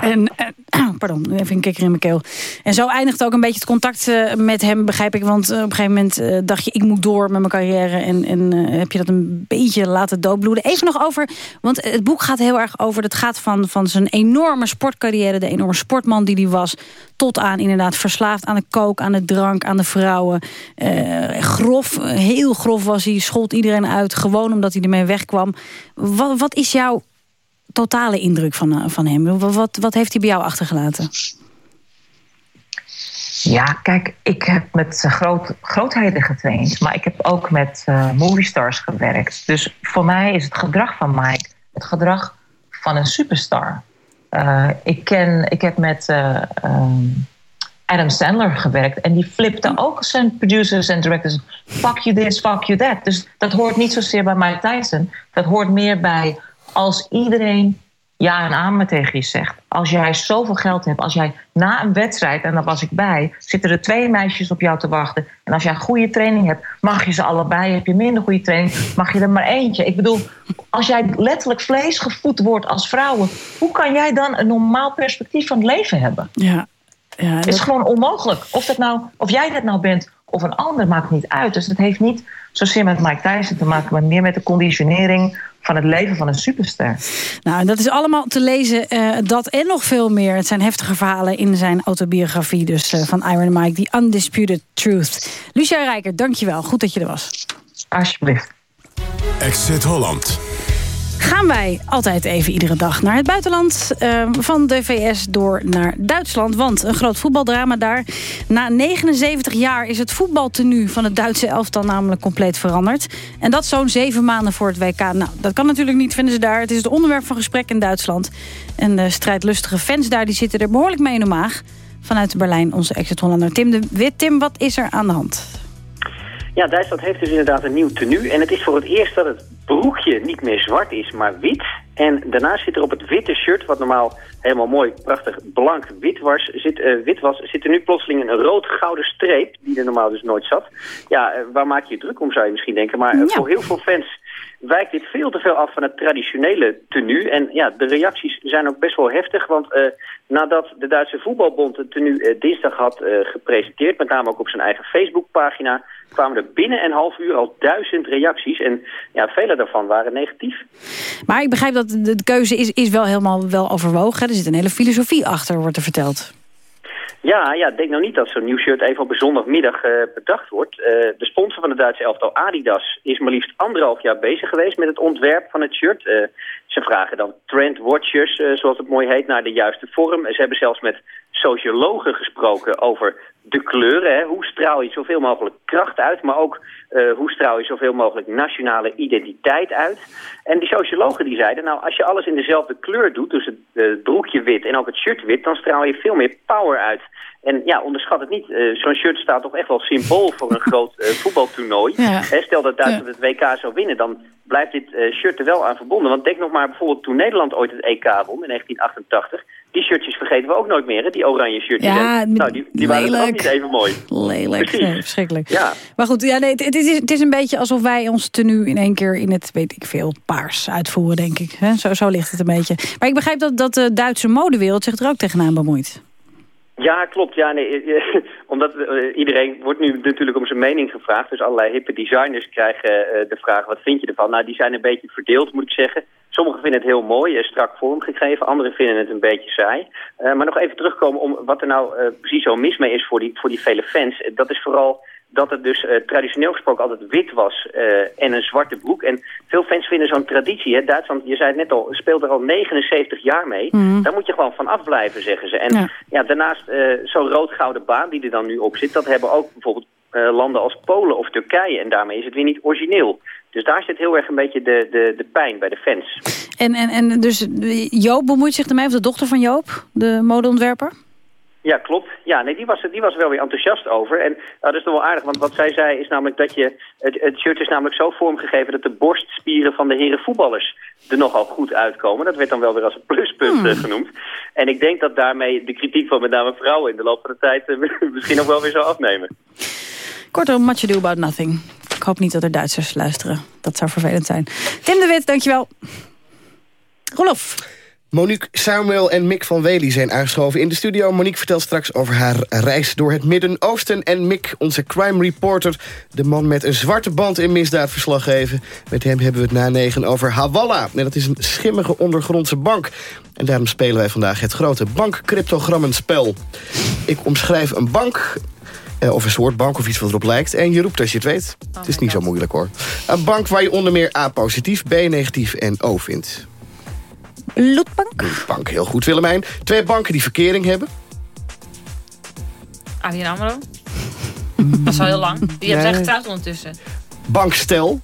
Speaker 21: En, en, <clears throat> pardon, even een kikker in mijn keel. En zo eindigt ook een beetje het contact uh, met hem, begrijp ik. Want uh, op een gegeven moment dacht je, ik moet door met mijn carrière. En, en heb je dat een beetje laten doodbloeden. Even nog over, want het boek gaat heel erg over... het gaat van, van zijn enorme sportcarrière, de enorme sportman die hij was... tot aan inderdaad verslaafd aan de kook, aan de drank, aan de vrouwen. grof, heel grof was hij, schold iedereen uit. Gewoon omdat hij ermee wegkwam. Wat, wat is jouw totale indruk van, van hem? Wat, wat heeft hij bij jou achtergelaten?
Speaker 24: Ja, kijk, ik heb met groot, grootheden getraind. Maar ik heb ook met uh, movie stars gewerkt. Dus voor mij is het gedrag van Mike het gedrag van een superstar. Uh, ik, ken, ik heb met uh, um, Adam Sandler gewerkt. En die flipte ook zijn producers en directors. Fuck you this, fuck you that. Dus dat hoort niet zozeer bij Mike Tyson. Dat hoort meer bij als iedereen ja en amen tegen je zegt. Als jij zoveel geld hebt, als jij na een wedstrijd, en daar was ik bij, zitten er twee meisjes op jou te wachten. En als jij goede training hebt, mag je ze allebei. Heb je minder goede training, mag je er maar eentje. Ik bedoel, als jij letterlijk vlees gevoed wordt als vrouwen, hoe kan jij dan een normaal perspectief van het leven hebben?
Speaker 21: Ja. ja
Speaker 24: Het is gewoon onmogelijk. Of, dat nou, of jij dat nou bent of een ander, maakt niet uit. Dus het heeft niet zozeer met Mike Tyson te maken, maar meer met de conditionering van het leven van een superster.
Speaker 21: Nou, en dat is allemaal te lezen, uh, dat en nog veel meer. Het zijn heftige verhalen in zijn autobiografie dus uh, van Iron Mike, The Undisputed Truth. Lucia Rijker, dankjewel. Goed dat je er was.
Speaker 24: Alsjeblieft.
Speaker 18: Exit Holland.
Speaker 21: Gaan wij altijd even iedere dag naar het buitenland. Uh, van de VS door naar Duitsland. Want een groot voetbaldrama daar. Na 79 jaar is het voetbaltenu van het Duitse elftal namelijk compleet veranderd. En dat zo'n zeven maanden voor het WK. Nou, dat kan natuurlijk niet, vinden ze daar. Het is het onderwerp van gesprek in Duitsland. En de strijdlustige fans daar die zitten er behoorlijk mee in de maag. Vanuit Berlijn onze exit-Hollander Tim de Wit. Tim, wat is er aan de hand?
Speaker 32: Ja, Duitsland heeft dus inderdaad een nieuw tenue. En het is voor het eerst dat het broekje niet meer zwart is, maar wit. En daarnaast zit er op het witte shirt, wat normaal helemaal mooi, prachtig blank wit was, zit, uh, wit was, zit er nu plotseling een rood-gouden streep, die er normaal dus nooit zat. Ja, uh, waar maak je je druk om, zou je misschien denken. Maar uh, ja. voor heel veel fans wijkt dit veel te veel af van het traditionele tenue. En ja, de reacties zijn ook best wel heftig, want nadat de Duitse voetbalbond het tenue dinsdag had gepresenteerd, met name ook op zijn eigen Facebookpagina, kwamen er binnen een half uur al duizend reacties. En ja, vele daarvan waren negatief.
Speaker 21: Maar ik begrijp dat de keuze is, is wel helemaal wel overwogen. Er zit een hele filosofie achter, wordt er verteld.
Speaker 32: Ja, ja, denk nou niet dat zo'n nieuw shirt even op een zondagmiddag uh, bedacht wordt. Uh, de sponsor van de Duitse elftal Adidas is maar liefst anderhalf jaar bezig geweest met het ontwerp van het shirt. Uh, ze vragen dan trendwatchers, zoals het mooi heet, naar de juiste vorm. Ze hebben zelfs met sociologen gesproken over de kleuren. Hè. Hoe straal je zoveel mogelijk kracht uit, maar ook uh, hoe straal je zoveel mogelijk nationale identiteit uit. En die sociologen die zeiden, nou als je alles in dezelfde kleur doet, dus het uh, broekje wit en ook het shirt wit, dan straal je veel meer power uit. En ja, onderschat het niet. Uh, Zo'n shirt staat toch echt wel symbool voor een <laughs> groot voetbaltoernooi. Ja. Stel dat Duitsland het WK zou winnen, dan blijft dit shirt er wel aan verbonden. Want denk nog maar bijvoorbeeld toen Nederland ooit het EK won in 1988. Die shirtjes vergeten we ook nooit meer, hè? die oranje shirtjes.
Speaker 21: Ja,
Speaker 32: nou, die, die waren ook niet even mooi.
Speaker 21: Lelijk, nee, verschrikkelijk.
Speaker 32: Ja.
Speaker 21: Maar goed, ja, nee, het, het, is, het is een beetje alsof wij ons tenue in één keer in het, weet ik veel, paars uitvoeren, denk ik. He? Zo, zo ligt het een beetje. Maar ik begrijp dat, dat de Duitse modewereld zich er ook tegenaan bemoeit.
Speaker 32: Ja, klopt. Ja, nee, <laughs> omdat uh, iedereen wordt nu natuurlijk om zijn mening gevraagd. Dus allerlei hippe designers krijgen de vraag, wat vind je ervan? Nou, die zijn een beetje verdeeld, moet ik zeggen. Sommigen vinden het heel mooi, strak vormgegeven. Anderen vinden het een beetje saai. Maar nog even terugkomen om wat er nou precies zo mis mee is voor die, voor die vele fans. Dat is vooral dat het dus uh, traditioneel gesproken altijd wit was uh, en een zwarte broek. En veel fans vinden zo'n traditie. Hè? Duitsland, je zei het net al, speelt er al 79 jaar mee. Mm. Daar moet je gewoon van afblijven, zeggen ze. En ja, ja daarnaast uh, zo'n rood-gouden baan die er dan nu op zit... dat hebben ook bijvoorbeeld landen als Polen of Turkije. En daarmee is het weer niet origineel. Dus daar zit heel erg een beetje de, de, de pijn bij de fans.
Speaker 21: En, en, en dus Joop bemoeit zich ermee, of de dochter van Joop, de modeontwerper?
Speaker 32: Ja, klopt. Ja, nee, die was, die was er wel weer enthousiast over. En nou, dat is nog wel aardig, want wat zij zei is namelijk dat je... Het, het shirt is namelijk zo vormgegeven dat de borstspieren van de heren voetballers er nogal goed uitkomen. Dat werd dan wel weer als een pluspunt hmm. uh, genoemd. En ik denk dat daarmee de kritiek van met name vrouwen in de loop van de tijd uh, <laughs> misschien nog wel weer zou afnemen.
Speaker 21: Kortom, much ado about nothing. Ik hoop niet dat er Duitsers luisteren. Dat zou vervelend zijn. Tim de Wit, dankjewel. Rolof.
Speaker 22: Monique, Samuel en Mick van Wely zijn aangeschoven in de studio. Monique vertelt straks over haar reis door het Midden-Oosten. En Mick, onze crime reporter, de man met een zwarte band in misdaadverslag geven. Met hem hebben we het na negen over Hawala. En dat is een schimmige ondergrondse bank. En daarom spelen wij vandaag het grote bankcryptogrammenspel. Ik omschrijf een bank, of een soort bank of iets wat erop lijkt. En je roept als je het weet. Oh het is niet God. zo moeilijk hoor. Een bank waar je onder meer A positief, B negatief en O vindt.
Speaker 21: Loetbank.
Speaker 22: Loetbank, heel goed Willemijn. Twee banken die verkering hebben.
Speaker 33: ABN AMRO. Dat is al heel lang. Die nee. hebben zijn getrouwd ondertussen.
Speaker 22: Bankstel.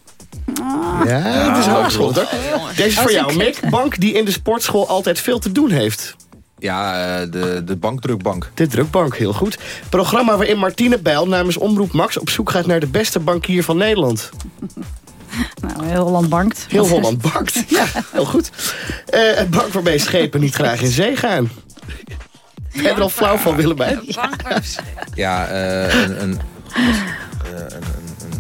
Speaker 21: Ah.
Speaker 22: Ja, dat is hogeschool. hoor. Deze is voor jou, Mick. Bank die in de sportschool altijd veel te doen heeft.
Speaker 34: Ja, de, de bankdrukbank.
Speaker 22: De drukbank, heel goed. Programma waarin Martine Bijl namens Omroep Max... op zoek gaat naar de beste bankier van Nederland. <laughs>
Speaker 21: Nou, heel Holland bankt.
Speaker 22: Heel Holland bankt, <laughs> ja, heel goed. Uh, het bank waarmee schepen niet graag in zee gaan. Ik heb er al flauw van, Willemijn.
Speaker 34: Ja, uh, een... een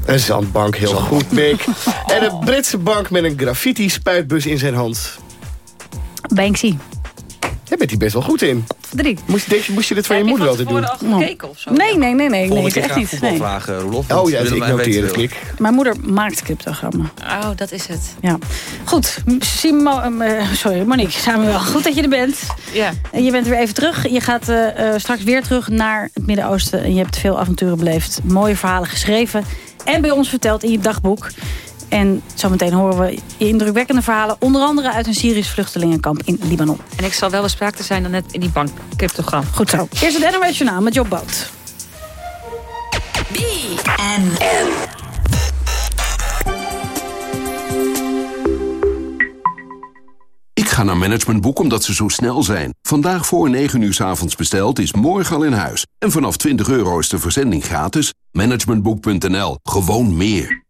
Speaker 22: een zandbank, heel zandbank. goed, Mick. En een Britse bank met een graffiti-spuitbus in zijn hand.
Speaker 21: Banksy.
Speaker 22: Daar bent hij best wel goed in.
Speaker 21: Drie.
Speaker 22: Moest, deze, moest je dit van je moeder altijd doen?
Speaker 33: Heb je gekeken of zo?
Speaker 21: Nee, nee, nee. nee, nee
Speaker 34: ik
Speaker 21: echt niet.
Speaker 34: Nee. vragen, Rolof.
Speaker 22: Oh ja, ik noteer het, Kik.
Speaker 21: Mijn moeder maakt cryptogrammen.
Speaker 33: Oh, dat is het.
Speaker 21: Ja. Goed, Simo, uh, sorry, Monique, Samuel, goed dat je er bent.
Speaker 33: Ja.
Speaker 21: En je bent weer even terug. Je gaat uh, straks weer terug naar het Midden-Oosten. En je hebt veel avonturen beleefd. Mooie verhalen geschreven. En bij ons verteld in je dagboek. En zometeen horen we indrukwekkende verhalen... onder andere uit een Syrisch vluchtelingenkamp in Libanon.
Speaker 33: En ik zal wel bespraak te zijn dan net in die bankcryptogram.
Speaker 21: Goed zo. Eerst het NOS Journaal met Job Boot.
Speaker 28: BNN.
Speaker 35: Ik ga naar Managementboek omdat ze zo snel zijn. Vandaag voor 9 uur s avonds besteld is morgen al in huis. En vanaf 20 euro is de verzending gratis. Managementboek.nl. Gewoon meer.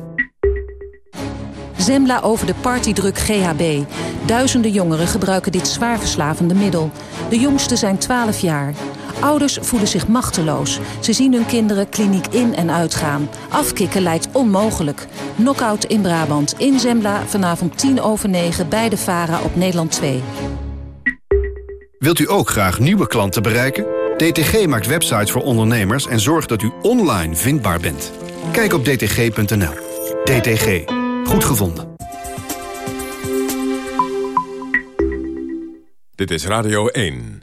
Speaker 8: Zembla over de partydruk GHB. Duizenden jongeren gebruiken dit zwaar verslavende middel. De jongsten zijn 12 jaar. Ouders voelen zich machteloos. Ze zien hun kinderen kliniek in en uitgaan. Afkicken lijkt onmogelijk. Knockout in Brabant. In Zembla vanavond 10 over 9 bij de VARA op Nederland 2.
Speaker 36: Wilt u ook graag nieuwe klanten bereiken? DTG maakt websites voor ondernemers en zorgt dat u online vindbaar bent. Kijk op dtg.nl. DTG. Goed gevonden.
Speaker 18: Dit is Radio 1.